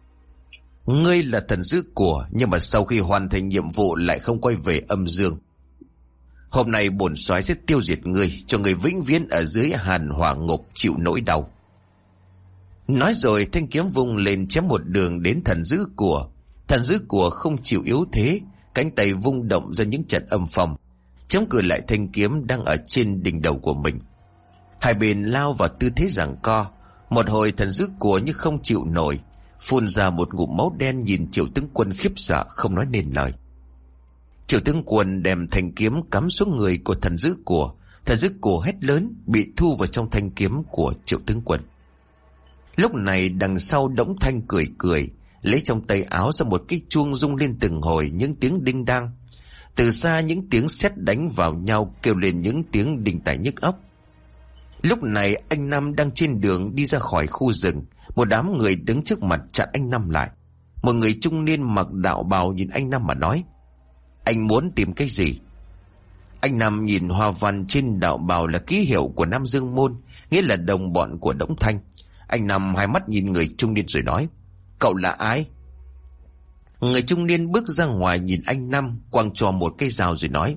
Ngươi là thần dữ của, nhưng mà sau khi hoàn thành nhiệm vụ lại không quay về âm dương. Hôm nay bổn soái sẽ tiêu diệt ngươi, cho người vĩnh viễn ở dưới hàn hỏa ngục chịu nỗi đau. Nói rồi thanh kiếm vung lên chém một đường đến thần dữ của. Thần dữ của không chịu yếu thế, cánh tay vung động ra những trận âm phòng, chống cử lại thanh kiếm đang ở trên đỉnh đầu của mình. Hai bên lao vào tư thế giằng co, một hồi thần dữ của như không chịu nổi, phun ra một ngụm máu đen nhìn triệu tướng quân khiếp sợ không nói nên lời. Triệu tướng quân đem thanh kiếm cắm xuống người của thần dữ của, thần dữ của hét lớn bị thu vào trong thanh kiếm của triệu tướng quân. Lúc này đằng sau đống thanh cười cười, lấy trong tay áo ra một cái chuông rung lên từng hồi những tiếng đinh đang. Từ xa những tiếng sét đánh vào nhau kêu lên những tiếng đình tài nhức óc. Lúc này anh Năm đang trên đường đi ra khỏi khu rừng, một đám người đứng trước mặt chặn anh Năm lại. Một người trung niên mặc đạo bào nhìn anh Năm mà nói. Anh muốn tìm cái gì? Anh Năm nhìn hoa văn trên đạo bào là ký hiệu của Nam Dương Môn, nghĩa là đồng bọn của Đống Thanh. Anh Năm hai mắt nhìn người trung niên rồi nói. Cậu là ai? Người trung niên bước ra ngoài nhìn anh Năm, quăng cho một cây rào rồi nói.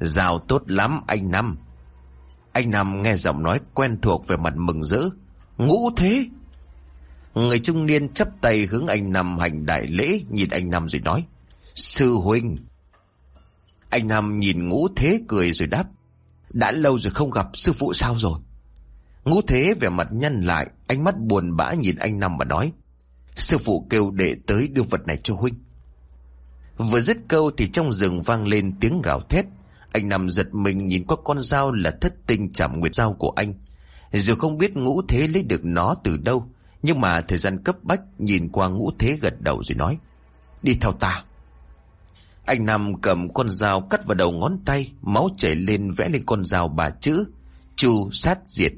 Rào tốt lắm anh Năm. Anh Nam nghe giọng nói quen thuộc về mặt mừng rỡ. Ngũ thế? Người trung niên chắp tay hướng anh Nam hành đại lễ nhìn anh Nam rồi nói. Sư huynh. Anh Nam nhìn ngũ thế cười rồi đáp. Đã lâu rồi không gặp sư phụ sao rồi? Ngũ thế vẻ mặt nhăn lại, ánh mắt buồn bã nhìn anh Nam mà nói. Sư phụ kêu đệ tới đưa vật này cho huynh. Vừa dứt câu thì trong rừng vang lên tiếng gào thét. Anh nằm giật mình nhìn qua con dao là thất tinh chạm nguyệt dao của anh. Dù không biết ngũ thế lấy được nó từ đâu, nhưng mà thời gian cấp bách nhìn qua ngũ thế gật đầu rồi nói. Đi theo ta. Anh Nam cầm con dao cắt vào đầu ngón tay, máu chảy lên vẽ lên con dao bà chữ, chu sát diệt.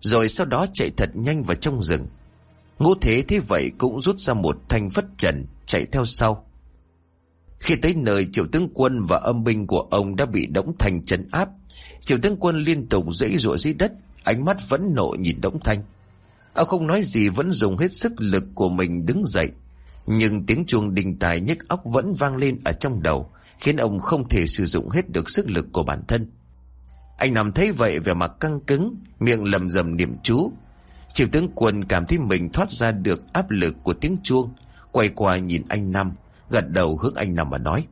Rồi sau đó chạy thật nhanh vào trong rừng. Ngũ thế thế vậy cũng rút ra một thanh phất trần, chạy theo sau. Khi tới nơi triệu tướng quân và âm binh của ông đã bị Đống Thanh chấn áp, triệu tướng quân liên tục dãy rụa dưới đất, ánh mắt vẫn nộ nhìn Đống Thanh. Ông không nói gì vẫn dùng hết sức lực của mình đứng dậy, nhưng tiếng chuông đình tài nhức óc vẫn vang lên ở trong đầu, khiến ông không thể sử dụng hết được sức lực của bản thân. Anh nằm thấy vậy về mặt căng cứng, miệng lầm rầm niệm chú. Triệu tướng quân cảm thấy mình thoát ra được áp lực của tiếng chuông, quay qua nhìn anh Năm, gật đầu hướng anh nằm mà nói.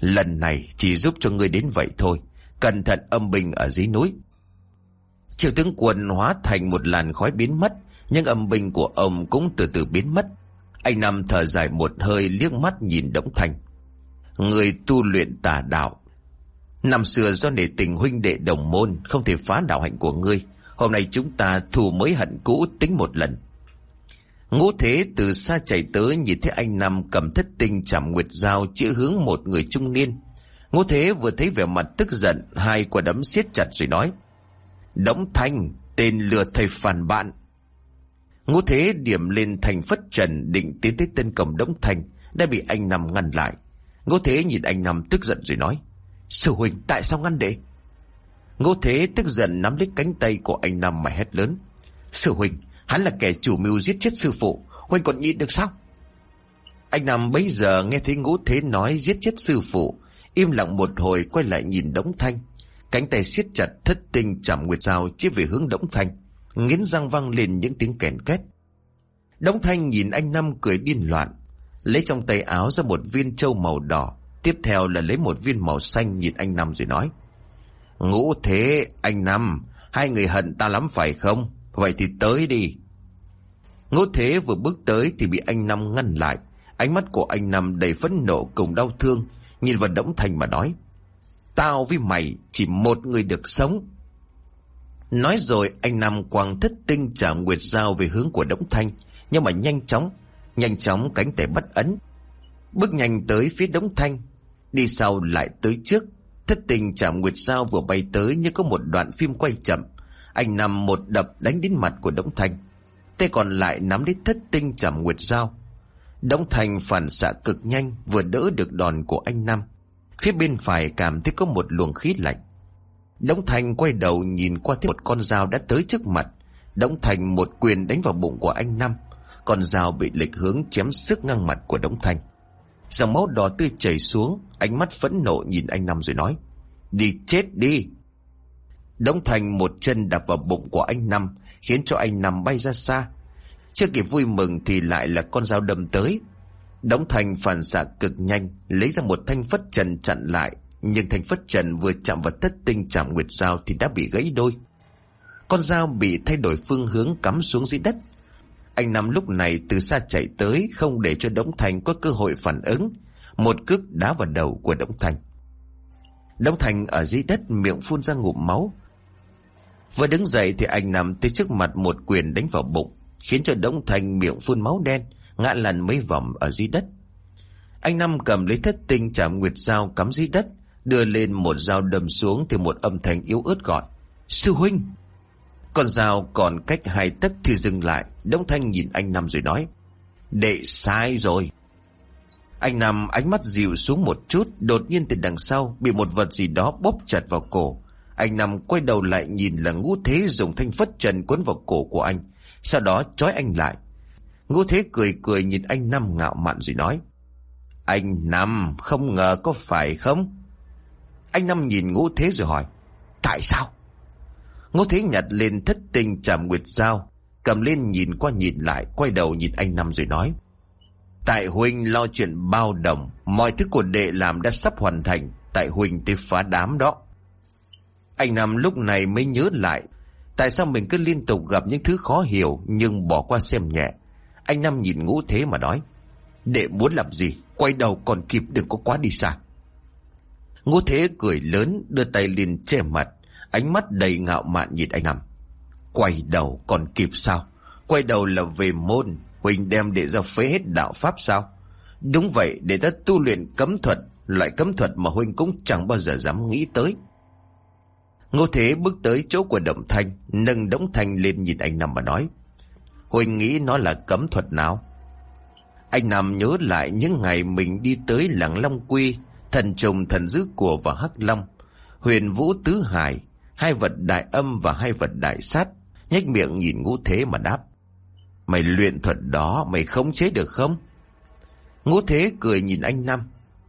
Lần này chỉ giúp cho ngươi đến vậy thôi, cẩn thận âm binh ở dưới núi. Triệu tướng quân hóa thành một làn khói biến mất, nhưng âm binh của ông cũng từ từ biến mất. Anh nằm thở dài một hơi liếc mắt nhìn Đống Thanh. Người tu luyện tà đạo. Năm xưa do nể tình huynh đệ đồng môn không thể phá đạo hạnh của ngươi. Hôm nay chúng ta thù mới hận cũ tính một lần. Ngũ thế từ xa chạy tới nhìn thấy anh Nam cầm thất tinh chạm nguyệt dao chỉ hướng một người trung niên. Ngũ thế vừa thấy vẻ mặt tức giận, hai quả đấm siết chặt rồi nói. Đống thanh, tên lừa thầy phản bạn. Ngũ thế điểm lên thành phất trần định tiến tới tên cầm đống thanh, đã bị anh Nam ngăn lại. Ngũ thế nhìn anh Nam tức giận rồi nói. Sư huynh tại sao ngăn đệ? Ngô Thế tức giận nắm lấy cánh tay của anh Nam mà hét lớn. Sư huynh, hắn là kẻ chủ mưu giết chết sư phụ, huynh còn nhịn được sao? Anh Nam bấy giờ nghe thấy ngũ Thế nói giết chết sư phụ, im lặng một hồi quay lại nhìn Đống Thanh. Cánh tay siết chặt thất tinh chạm nguyệt dao chia về hướng Đống Thanh. Nghiến răng vang lên những tiếng kèn két. Đống Thanh nhìn anh Năm cười điên loạn. Lấy trong tay áo ra một viên trâu màu đỏ. Tiếp theo là lấy một viên màu xanh nhìn anh Năm rồi nói. Ngũ thế, anh Năm, hai người hận ta lắm phải không? Vậy thì tới đi. Ngô thế vừa bước tới thì bị anh Năm ngăn lại. Ánh mắt của anh Năm đầy phẫn nộ cùng đau thương. Nhìn vào Đống Thanh mà nói. Tao với mày chỉ một người được sống. Nói rồi anh Năm quàng thất tinh trả nguyệt Giao về hướng của Đống Thanh. Nhưng mà nhanh chóng, nhanh chóng cánh tay bắt ấn. Bước nhanh tới phía Đống Thanh. Đi sau lại tới trước. Thất tình trả nguyệt Giao vừa bay tới như có một đoạn phim quay chậm. Anh nằm một đập đánh đến mặt của Đống Thanh. Tay còn lại nắm lấy thất tinh chạm nguyệt dao. Đống Thanh phản xạ cực nhanh vừa đỡ được đòn của anh Năm. Phía bên phải cảm thấy có một luồng khí lạnh. Đống Thành quay đầu nhìn qua thấy một con dao đã tới trước mặt. Đống Thành một quyền đánh vào bụng của anh Năm. Con dao bị lệch hướng chém sức ngang mặt của Đống Thành. Dòng máu đỏ tươi chảy xuống, ánh mắt phẫn nộ nhìn anh Năm rồi nói. Đi chết đi! Đống Thành một chân đạp vào bụng của anh Năm, khiến cho anh Năm bay ra xa. Chưa kịp vui mừng thì lại là con dao đâm tới. Đống thành phản xạ cực nhanh, lấy ra một thanh phất trần chặn lại, nhưng thanh phất trần vừa chạm vào thất tinh chạm nguyệt dao thì đã bị gãy đôi. Con dao bị thay đổi phương hướng cắm xuống dưới đất. Anh Năm lúc này từ xa chạy tới, không để cho Đống Thành có cơ hội phản ứng. Một cước đá vào đầu của Đống Thành. Đống Thành ở dưới đất miệng phun ra ngụm máu. Vừa đứng dậy thì anh nằm tới trước mặt một quyền đánh vào bụng, khiến cho Đống Thành miệng phun máu đen ngã lăn mấy vòng ở dưới đất. Anh Năm cầm lấy thất tinh chạm nguyệt dao cắm dưới đất, đưa lên một dao đâm xuống thì một âm thanh yếu ớt gọi. Sư huynh! Con dao còn cách hai tấc thì dừng lại, Đông Thanh nhìn anh Năm rồi nói. Đệ sai rồi. Anh Năm ánh mắt dịu xuống một chút, đột nhiên từ đằng sau bị một vật gì đó bóp chặt vào cổ. Anh Năm quay đầu lại nhìn là ngũ thế dùng thanh phất trần quấn vào cổ của anh, sau đó trói anh lại. Ngô Thế cười cười nhìn anh Năm ngạo mạn rồi nói. Anh Năm không ngờ có phải không? Anh Năm nhìn Ngô Thế rồi hỏi. Tại sao? Ngô Thế nhặt lên thất tinh chạm nguyệt dao. Cầm lên nhìn qua nhìn lại, quay đầu nhìn anh Năm rồi nói. Tại Huynh lo chuyện bao đồng, mọi thứ của đệ làm đã sắp hoàn thành, tại Huynh tới phá đám đó. Anh Nam lúc này mới nhớ lại, tại sao mình cứ liên tục gặp những thứ khó hiểu nhưng bỏ qua xem nhẹ. Anh Nam nhìn ngũ thế mà nói. Đệ muốn làm gì, quay đầu còn kịp đừng có quá đi xa. Ngũ thế cười lớn, đưa tay liền che mặt, ánh mắt đầy ngạo mạn nhìn anh Nam. Quay đầu còn kịp sao? Quay đầu là về môn, Huỳnh đem để ra phế hết đạo Pháp sao? Đúng vậy, để ta tu luyện cấm thuật, loại cấm thuật mà Huynh cũng chẳng bao giờ dám nghĩ tới. Ngô Thế bước tới chỗ của Động Thanh, nâng Đống Thanh lên nhìn anh Năm mà nói. Huỳnh nghĩ nó là cấm thuật nào? Anh Nam nhớ lại những ngày mình đi tới làng Long Quy, thần trùng thần dữ của và Hắc Long, huyền vũ tứ hải, hai vật đại âm và hai vật đại sát, nhếch miệng nhìn ngũ thế mà đáp. Mày luyện thuật đó mày khống chế được không? Ngũ thế cười nhìn anh Nam,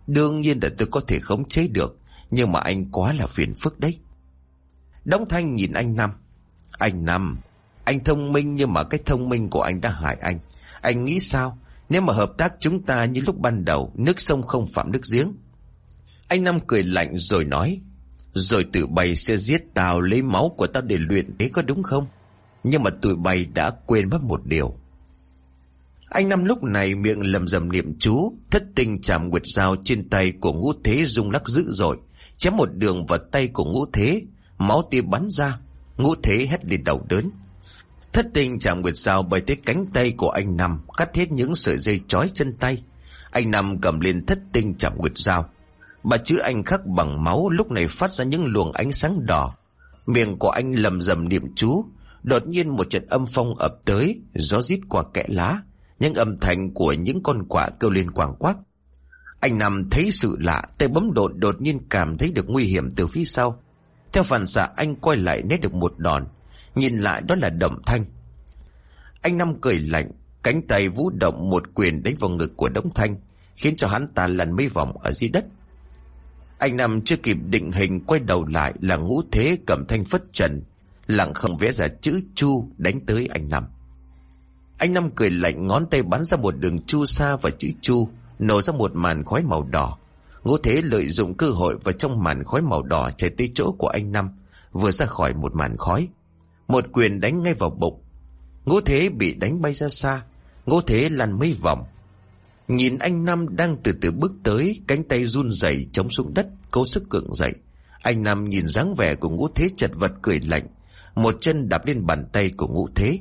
Đương nhiên là tôi có thể khống chế được, nhưng mà anh quá là phiền phức đấy. Đống thanh nhìn anh Năm. Anh Năm, anh thông minh nhưng mà cái thông minh của anh đã hại anh. Anh nghĩ sao? Nếu mà hợp tác chúng ta như lúc ban đầu, nước sông không phạm nước giếng. Anh Năm cười lạnh rồi nói, rồi tụi bay sẽ giết tao lấy máu của tao để luyện thế có đúng không? Nhưng mà tụi bay đã quên mất một điều. Anh Năm lúc này miệng lầm rầm niệm chú, thất tình chạm nguyệt dao trên tay của ngũ thế rung lắc dữ dội, chém một đường vào tay của ngũ thế, máu tia bắn ra, ngũ thế hét lên đầu đớn. Thất tình chạm nguyệt sao bay tới cánh tay của anh Năm, cắt hết những sợi dây trói chân tay. Anh Năm cầm lên thất tinh chạm nguyệt dao. Bà chữ anh khắc bằng máu lúc này phát ra những luồng ánh sáng đỏ. Miệng của anh lầm rầm niệm chú. Đột nhiên một trận âm phong ập tới, gió rít qua kẽ lá. Những âm thanh của những con quạ kêu lên quảng quác. Anh Năm thấy sự lạ, tay bấm đột đột nhiên cảm thấy được nguy hiểm từ phía sau. Theo phản xạ anh quay lại nét được một đòn, Nhìn lại đó là Đậm Thanh. Anh Năm cười lạnh, cánh tay vũ động một quyền đánh vào ngực của Đống Thanh, khiến cho hắn ta lăn mấy vòng ở dưới đất. Anh Năm chưa kịp định hình quay đầu lại là ngũ thế cầm thanh phất trần. Lặng không vẽ ra chữ chu đánh tới anh Năm. Anh Năm cười lạnh ngón tay bắn ra một đường chu xa và chữ chu, nổ ra một màn khói màu đỏ. Ngũ thế lợi dụng cơ hội vào trong màn khói màu đỏ chạy tới chỗ của anh Năm, vừa ra khỏi một màn khói. Một quyền đánh ngay vào bụng. Ngũ thế bị đánh bay ra xa, ngũ thế lăn mấy vòng. Nhìn anh Năm đang từ từ bước tới, cánh tay run rẩy chống xuống đất, cố sức cưỡng dậy. Anh Năm nhìn dáng vẻ của ngũ thế chật vật cười lạnh, một chân đạp lên bàn tay của ngũ thế.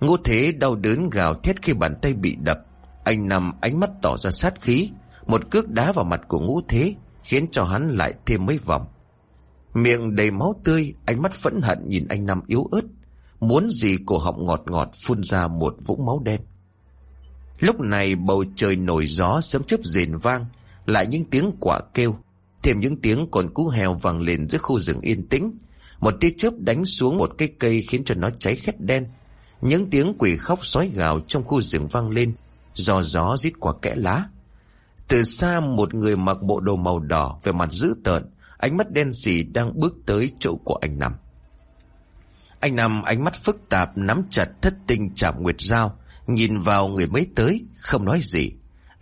Ngũ thế đau đớn gào thét khi bàn tay bị đập. Anh Năm ánh mắt tỏ ra sát khí, một cước đá vào mặt của ngũ thế, khiến cho hắn lại thêm mấy vòng. Miệng đầy máu tươi, ánh mắt phẫn hận nhìn anh Năm yếu ớt, muốn gì cổ họng ngọt ngọt phun ra một vũng máu đen. Lúc này bầu trời nổi gió sớm chớp rền vang, lại những tiếng quả kêu, thêm những tiếng còn cú heo vang lên giữa khu rừng yên tĩnh. Một tia chớp đánh xuống một cây cây khiến cho nó cháy khét đen. Những tiếng quỷ khóc sói gào trong khu rừng vang lên, do gió rít qua kẽ lá. Từ xa một người mặc bộ đồ màu đỏ về mặt dữ tợn, ánh mắt đen sì đang bước tới chỗ của anh Năm. Anh Năm ánh mắt phức tạp nắm chặt thất tinh chạm nguyệt dao, Nhìn vào người mới tới, không nói gì.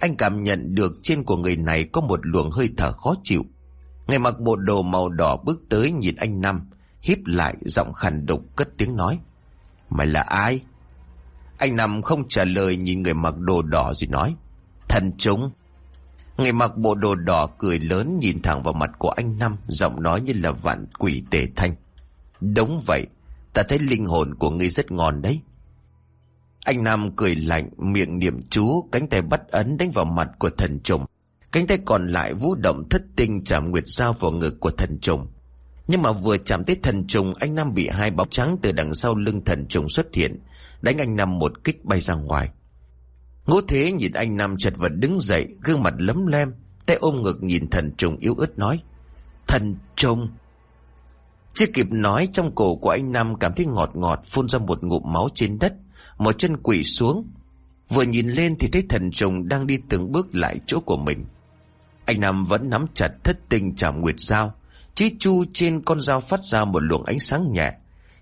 Anh cảm nhận được trên của người này có một luồng hơi thở khó chịu. Người mặc bộ đồ màu đỏ bước tới nhìn anh Năm, híp lại giọng khàn đục cất tiếng nói. Mày là ai? Anh Năm không trả lời nhìn người mặc đồ đỏ rồi nói. Thần chúng. Người mặc bộ đồ đỏ cười lớn nhìn thẳng vào mặt của anh Năm, giọng nói như là vạn quỷ tề thanh. Đúng vậy, ta thấy linh hồn của ngươi rất ngon đấy. Anh Nam cười lạnh, miệng niệm chú, cánh tay bắt ấn đánh vào mặt của thần trùng. Cánh tay còn lại vũ động thất tinh chạm nguyệt dao vào ngực của thần trùng. Nhưng mà vừa chạm tới thần trùng, anh Nam bị hai bóng trắng từ đằng sau lưng thần trùng xuất hiện, đánh anh Nam một kích bay ra ngoài. Ngô Thế nhìn anh Nam chật vật đứng dậy, gương mặt lấm lem, tay ôm ngực nhìn thần trùng yếu ớt nói. Thần trùng! Chưa kịp nói trong cổ của anh Nam cảm thấy ngọt ngọt phun ra một ngụm máu trên đất một chân quỷ xuống. Vừa nhìn lên thì thấy thần trùng đang đi từng bước lại chỗ của mình. Anh Nam vẫn nắm chặt thất tình chạm nguyệt dao. Chí chu trên con dao phát ra một luồng ánh sáng nhẹ.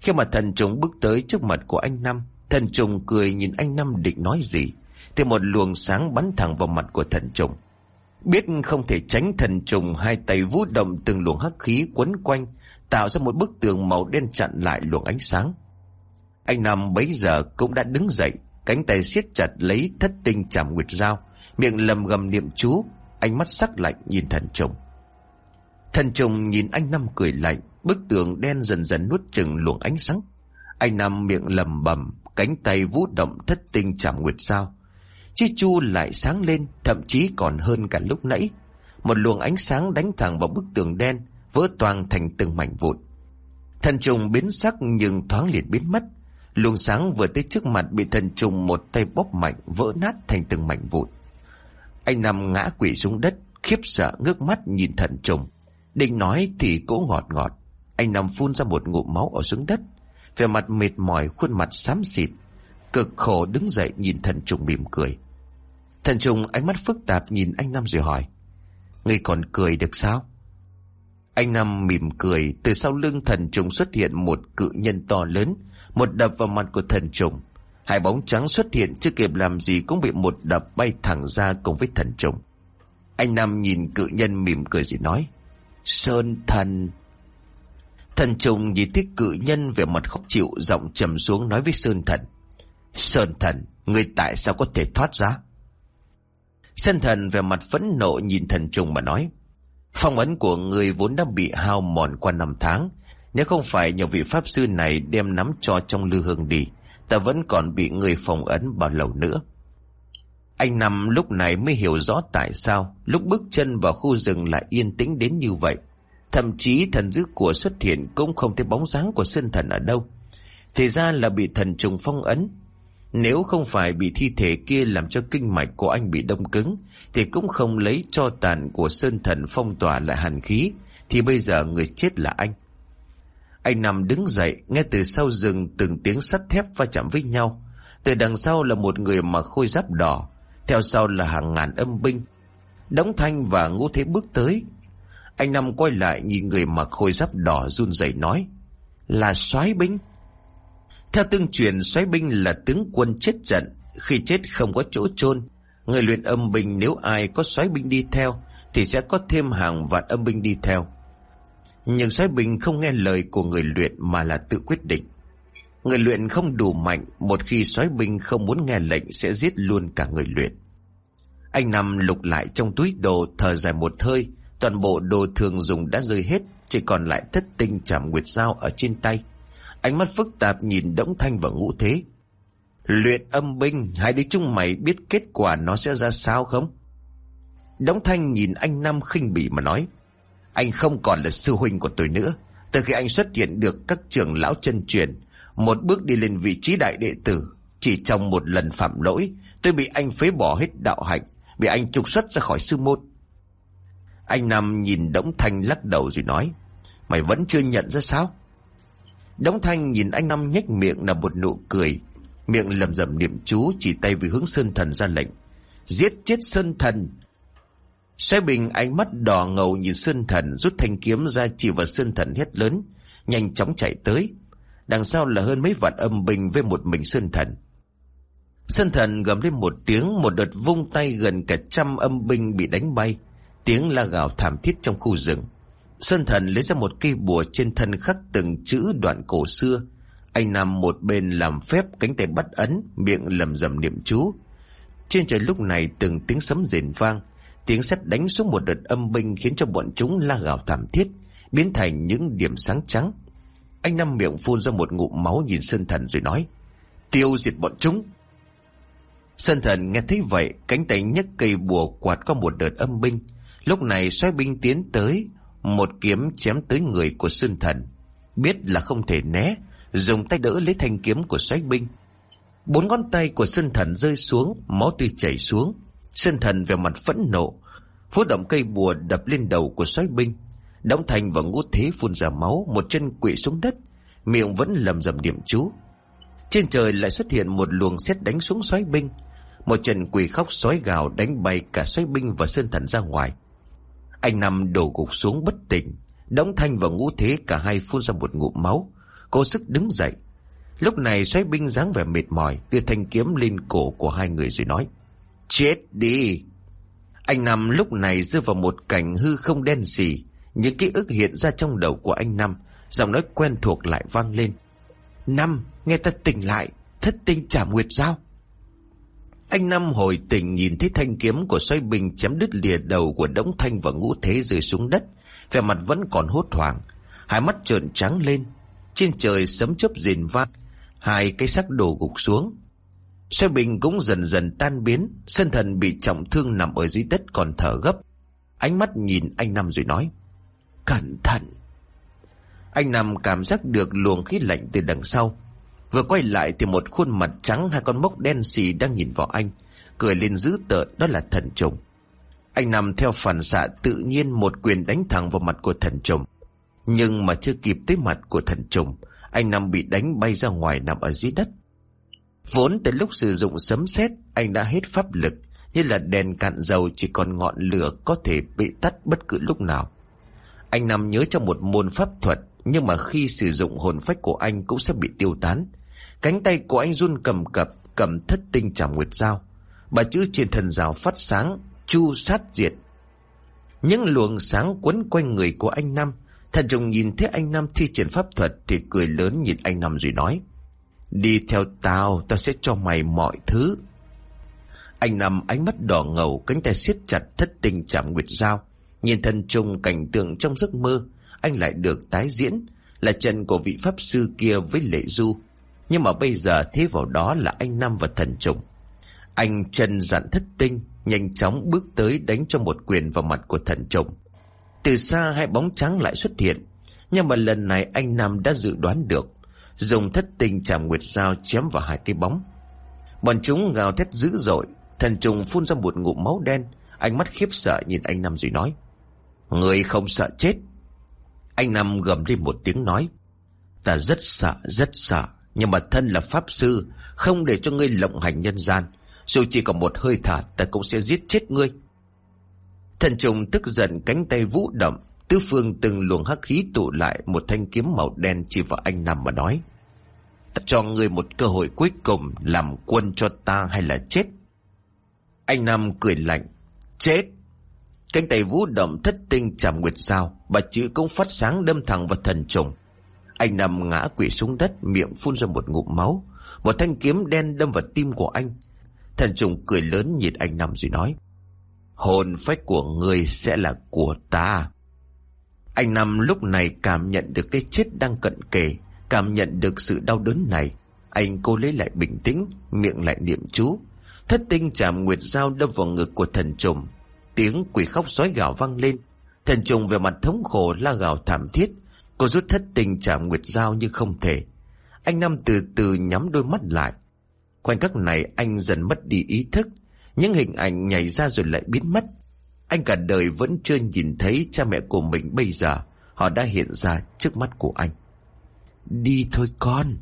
Khi mà thần trùng bước tới trước mặt của anh nam thần trùng cười nhìn anh nam định nói gì. Thì một luồng sáng bắn thẳng vào mặt của thần trùng. Biết không thể tránh thần trùng hai tay vũ động từng luồng hắc khí quấn quanh, tạo ra một bức tường màu đen chặn lại luồng ánh sáng. Anh Nam bấy giờ cũng đã đứng dậy, cánh tay siết chặt lấy thất tinh chạm nguyệt dao, miệng lầm gầm niệm chú, ánh mắt sắc lạnh nhìn thần trùng. Thần trùng nhìn anh Năm cười lạnh, bức tường đen dần dần nuốt chừng luồng ánh sáng. Anh Nam miệng lầm bầm, cánh tay vũ động thất tinh chạm nguyệt dao. Chi chu lại sáng lên, thậm chí còn hơn cả lúc nãy. Một luồng ánh sáng đánh thẳng vào bức tường đen, vỡ toang thành từng mảnh vụn. Thần trùng biến sắc nhưng thoáng liền biến mất. Luồng sáng vừa tới trước mặt bị thần trùng một tay bóp mạnh vỡ nát thành từng mảnh vụn. Anh nằm ngã quỷ xuống đất, khiếp sợ ngước mắt nhìn thần trùng. Định nói thì cỗ ngọt ngọt. Anh nằm phun ra một ngụm máu ở xuống đất. Về mặt mệt mỏi khuôn mặt xám xịt. Cực khổ đứng dậy nhìn thần trùng mỉm cười. Thần trùng ánh mắt phức tạp nhìn anh Năm rồi hỏi. Ngươi còn cười được sao? Anh Năm mỉm cười, từ sau lưng thần trùng xuất hiện một cự nhân to lớn, một đập vào mặt của thần trùng. Hai bóng trắng xuất hiện chưa kịp làm gì cũng bị một đập bay thẳng ra cùng với thần trùng. Anh Năm nhìn cự nhân mỉm cười rồi nói. Sơn thần... Thần trùng nhìn thích cự nhân về mặt khóc chịu giọng trầm xuống nói với Sơn thần. Sơn thần, người tại sao có thể thoát ra? Sơn thần về mặt phẫn nộ nhìn thần trùng mà nói. Phong ấn của người vốn đã bị hao mòn qua năm tháng. Nếu không phải nhờ vị pháp sư này đem nắm cho trong lư hương đi, ta vẫn còn bị người phong ấn bao lâu nữa. Anh Năm lúc này mới hiểu rõ tại sao lúc bước chân vào khu rừng lại yên tĩnh đến như vậy. Thậm chí thần dữ của xuất hiện cũng không thấy bóng dáng của sơn thần ở đâu. Thì ra là bị thần trùng phong ấn, nếu không phải bị thi thể kia làm cho kinh mạch của anh bị đông cứng, thì cũng không lấy cho tàn của sơn thần phong tỏa lại hàn khí, thì bây giờ người chết là anh. Anh nằm đứng dậy, nghe từ sau rừng từng tiếng sắt thép va chạm với nhau. Từ đằng sau là một người mặc khôi giáp đỏ, theo sau là hàng ngàn âm binh. đóng thanh và ngũ thế bước tới. Anh nằm quay lại nhìn người mặc khôi giáp đỏ run rẩy nói. Là soái binh. Theo tương truyền xoáy binh là tướng quân chết trận. Khi chết không có chỗ chôn, Người luyện âm binh nếu ai có xoáy binh đi theo Thì sẽ có thêm hàng vạn âm binh đi theo. Nhưng xoáy binh không nghe lời của người luyện Mà là tự quyết định. Người luyện không đủ mạnh, Một khi xoáy binh không muốn nghe lệnh Sẽ giết luôn cả người luyện. Anh nằm lục lại trong túi đồ, Thở dài một hơi, Toàn bộ đồ thường dùng đã rơi hết, Chỉ còn lại thất tinh chạm nguyệt dao ở trên tay. Ánh mắt phức tạp nhìn Đống Thanh và Ngũ Thế. Luyện âm binh, Hai đứa chúng mày biết kết quả nó sẽ ra sao không? Đống Thanh nhìn anh Năm khinh bỉ mà nói. Anh không còn là sư huynh của tôi nữa. Từ khi anh xuất hiện được các trường lão chân truyền, Một bước đi lên vị trí đại đệ tử, Chỉ trong một lần phạm lỗi, Tôi bị anh phế bỏ hết đạo hạnh, Bị anh trục xuất ra khỏi sư môn. Anh Năm nhìn Đống Thanh lắc đầu rồi nói, Mày vẫn chưa nhận ra sao? Đóng Thanh nhìn anh Năm nhếch miệng là một nụ cười Miệng lầm rầm niệm chú chỉ tay về hướng Sơn Thần ra lệnh. Giết chết Sơn Thần. Xoay bình ánh mắt đỏ ngầu nhìn Sơn Thần, rút thanh kiếm ra chỉ vào Sơn Thần hét lớn. Nhanh chóng chạy tới. Đằng sau là hơn mấy vạn âm binh với một mình Sơn Thần. Sơn Thần gầm lên một tiếng, một đợt vung tay gần cả trăm âm binh bị đánh bay. Tiếng la gào thảm thiết trong khu rừng. Sơn Thần lấy ra một cây bùa trên thân khắc từng chữ đoạn cổ xưa anh nằm một bên làm phép cánh tay bắt ấn, miệng lầm rầm niệm chú. Trên trời lúc này từng tiếng sấm rền vang, tiếng sét đánh xuống một đợt âm binh khiến cho bọn chúng la gào thảm thiết, biến thành những điểm sáng trắng. Anh Năm miệng phun ra một ngụm máu nhìn Sơn Thần rồi nói, tiêu diệt bọn chúng. Sơn Thần nghe thấy vậy, cánh tay nhấc cây bùa quạt qua một đợt âm binh. Lúc này xoay binh tiến tới, một kiếm chém tới người của Sơn Thần. Biết là không thể né, dùng tay đỡ lấy thanh kiếm của xoáy binh. Bốn ngón tay của Sơn Thần rơi xuống, máu tươi chảy xuống. Sơn Thần về mặt phẫn nộ, phú động cây bùa đập lên đầu của xoáy binh. Đóng thành và ngũ thế phun ra máu, một chân quỵ xuống đất, miệng vẫn lầm rầm điểm chú. Trên trời lại xuất hiện một luồng xét đánh xuống xoáy binh. Một trận quỳ khóc sói gào đánh bay cả xoáy binh và Sơn Thần ra ngoài. Anh nằm đổ gục xuống bất tỉnh. Đóng thanh và ngũ thế cả hai phun ra một ngụm máu. cố sức đứng dậy. Lúc này xoáy binh dáng vẻ mệt mỏi, đưa thanh kiếm lên cổ của hai người rồi nói. Chết đi! Anh Năm lúc này rơi vào một cảnh hư không đen xì. Những ký ức hiện ra trong đầu của anh Năm, giọng nói quen thuộc lại vang lên. Năm, nghe ta tỉnh lại, thất tinh trả nguyệt sao anh Năm hồi tỉnh nhìn thấy thanh kiếm của xoay bình chém đứt lìa đầu của Đống Thanh và Ngũ Thế rơi xuống đất. Vẻ mặt vẫn còn hốt hoảng. Hai mắt trợn trắng lên, trên trời sấm chớp rền vang, hai cái xác đổ gục xuống. Xoay bình cũng dần dần tan biến, sân thần bị trọng thương nằm ở dưới đất còn thở gấp. Ánh mắt nhìn anh Năm rồi nói, cẩn thận. Anh Năm cảm giác được luồng khí lạnh từ đằng sau. Vừa quay lại thì một khuôn mặt trắng hai con mốc đen xì đang nhìn vào anh, cười lên dữ tợn đó là thần trùng. Anh nằm theo phản xạ tự nhiên một quyền đánh thẳng vào mặt của thần trùng. Nhưng mà chưa kịp tới mặt của thần trùng, anh nằm bị đánh bay ra ngoài nằm ở dưới đất. Vốn từ lúc sử dụng sấm sét anh đã hết pháp lực, như là đèn cạn dầu chỉ còn ngọn lửa có thể bị tắt bất cứ lúc nào. Anh nằm nhớ trong một môn pháp thuật, nhưng mà khi sử dụng hồn phách của anh cũng sẽ bị tiêu tán. Cánh tay của anh run cầm cập, cầm thất tinh trảm nguyệt dao. Bà chữ trên thần rào phát sáng, chu sát diệt. Những luồng sáng quấn quanh người của anh Năm Thần trùng nhìn thấy anh Năm thi triển pháp thuật thì cười lớn nhìn anh Năm rồi nói. Đi theo tao, tao sẽ cho mày mọi thứ. Anh Năm ánh mắt đỏ ngầu, cánh tay siết chặt thất tình chạm nguyệt dao. Nhìn thần trùng cảnh tượng trong giấc mơ, anh lại được tái diễn, là trận của vị pháp sư kia với lệ du. Nhưng mà bây giờ thế vào đó là anh Năm và thần trùng. Anh chân dặn thất tinh, nhanh chóng bước tới đánh cho một quyền vào mặt của thần trùng. Từ xa hai bóng trắng lại xuất hiện. Nhưng mà lần này anh Nam đã dự đoán được. Dùng thất tinh chạm nguyệt dao chém vào hai cái bóng. Bọn chúng gào thét dữ dội. Thần trùng phun ra một ngụm máu đen. Ánh mắt khiếp sợ nhìn anh Nam rồi nói. Người không sợ chết. Anh Nam gầm lên một tiếng nói. Ta rất sợ, rất sợ. Nhưng mà thân là pháp sư. Không để cho ngươi lộng hành nhân gian. Dù chỉ còn một hơi thở ta cũng sẽ giết chết ngươi. Thần trùng tức giận cánh tay vũ động, Tứ phương từng luồng hắc khí tụ lại một thanh kiếm màu đen chỉ vào anh nằm mà nói. Ta cho ngươi một cơ hội cuối cùng làm quân cho ta hay là chết. Anh Nam cười lạnh. Chết! Cánh tay vũ động thất tinh chạm nguyệt sao bà chữ cũng phát sáng đâm thẳng vào thần trùng. Anh nằm ngã quỷ xuống đất, miệng phun ra một ngụm máu. Một thanh kiếm đen đâm vào tim của anh. Thần trùng cười lớn nhìn anh nằm rồi nói. Hồn phách của người sẽ là của ta. Anh Năm lúc này cảm nhận được cái chết đang cận kề, cảm nhận được sự đau đớn này. Anh cô lấy lại bình tĩnh, miệng lại niệm chú. Thất tinh chạm nguyệt dao đâm vào ngực của thần trùng. Tiếng quỷ khóc sói gào vang lên. Thần trùng về mặt thống khổ la gào thảm thiết. Cô rút thất tình chạm nguyệt giao nhưng không thể. Anh Năm từ từ nhắm đôi mắt lại. Khoảnh khắc này anh dần mất đi ý thức. Những hình ảnh nhảy ra rồi lại biến mất. Anh cả đời vẫn chưa nhìn thấy cha mẹ của mình bây giờ. Họ đã hiện ra trước mắt của anh. Đi thôi con.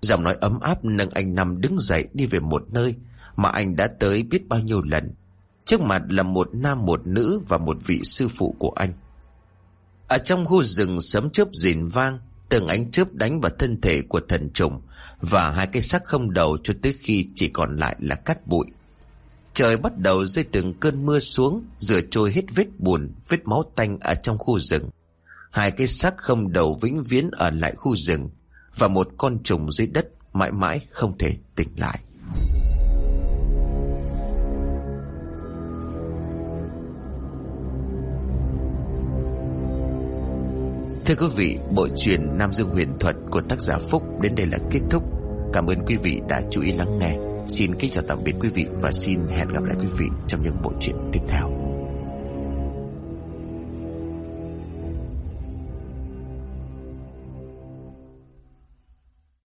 Giọng nói ấm áp nâng anh Năm đứng dậy đi về một nơi mà anh đã tới biết bao nhiêu lần. Trước mặt là một nam, một nữ và một vị sư phụ của anh. Ở trong khu rừng sấm chớp rìn vang, từng ánh chớp đánh vào thân thể của thần trùng và hai cái xác không đầu cho tới khi chỉ còn lại là cát bụi. Trời bắt đầu rơi từng cơn mưa xuống, rửa trôi hết vết buồn, vết máu tanh ở trong khu rừng. Hai cái xác không đầu vĩnh viễn ở lại khu rừng và một con trùng dưới đất mãi mãi không thể tỉnh lại. Thưa quý vị, bộ truyện Nam Dương Huyền Thuật của tác giả Phúc đến đây là kết thúc. Cảm ơn quý vị đã chú ý lắng nghe. Xin kính chào tạm biệt quý vị và xin hẹn gặp lại quý vị trong những bộ truyện tiếp theo.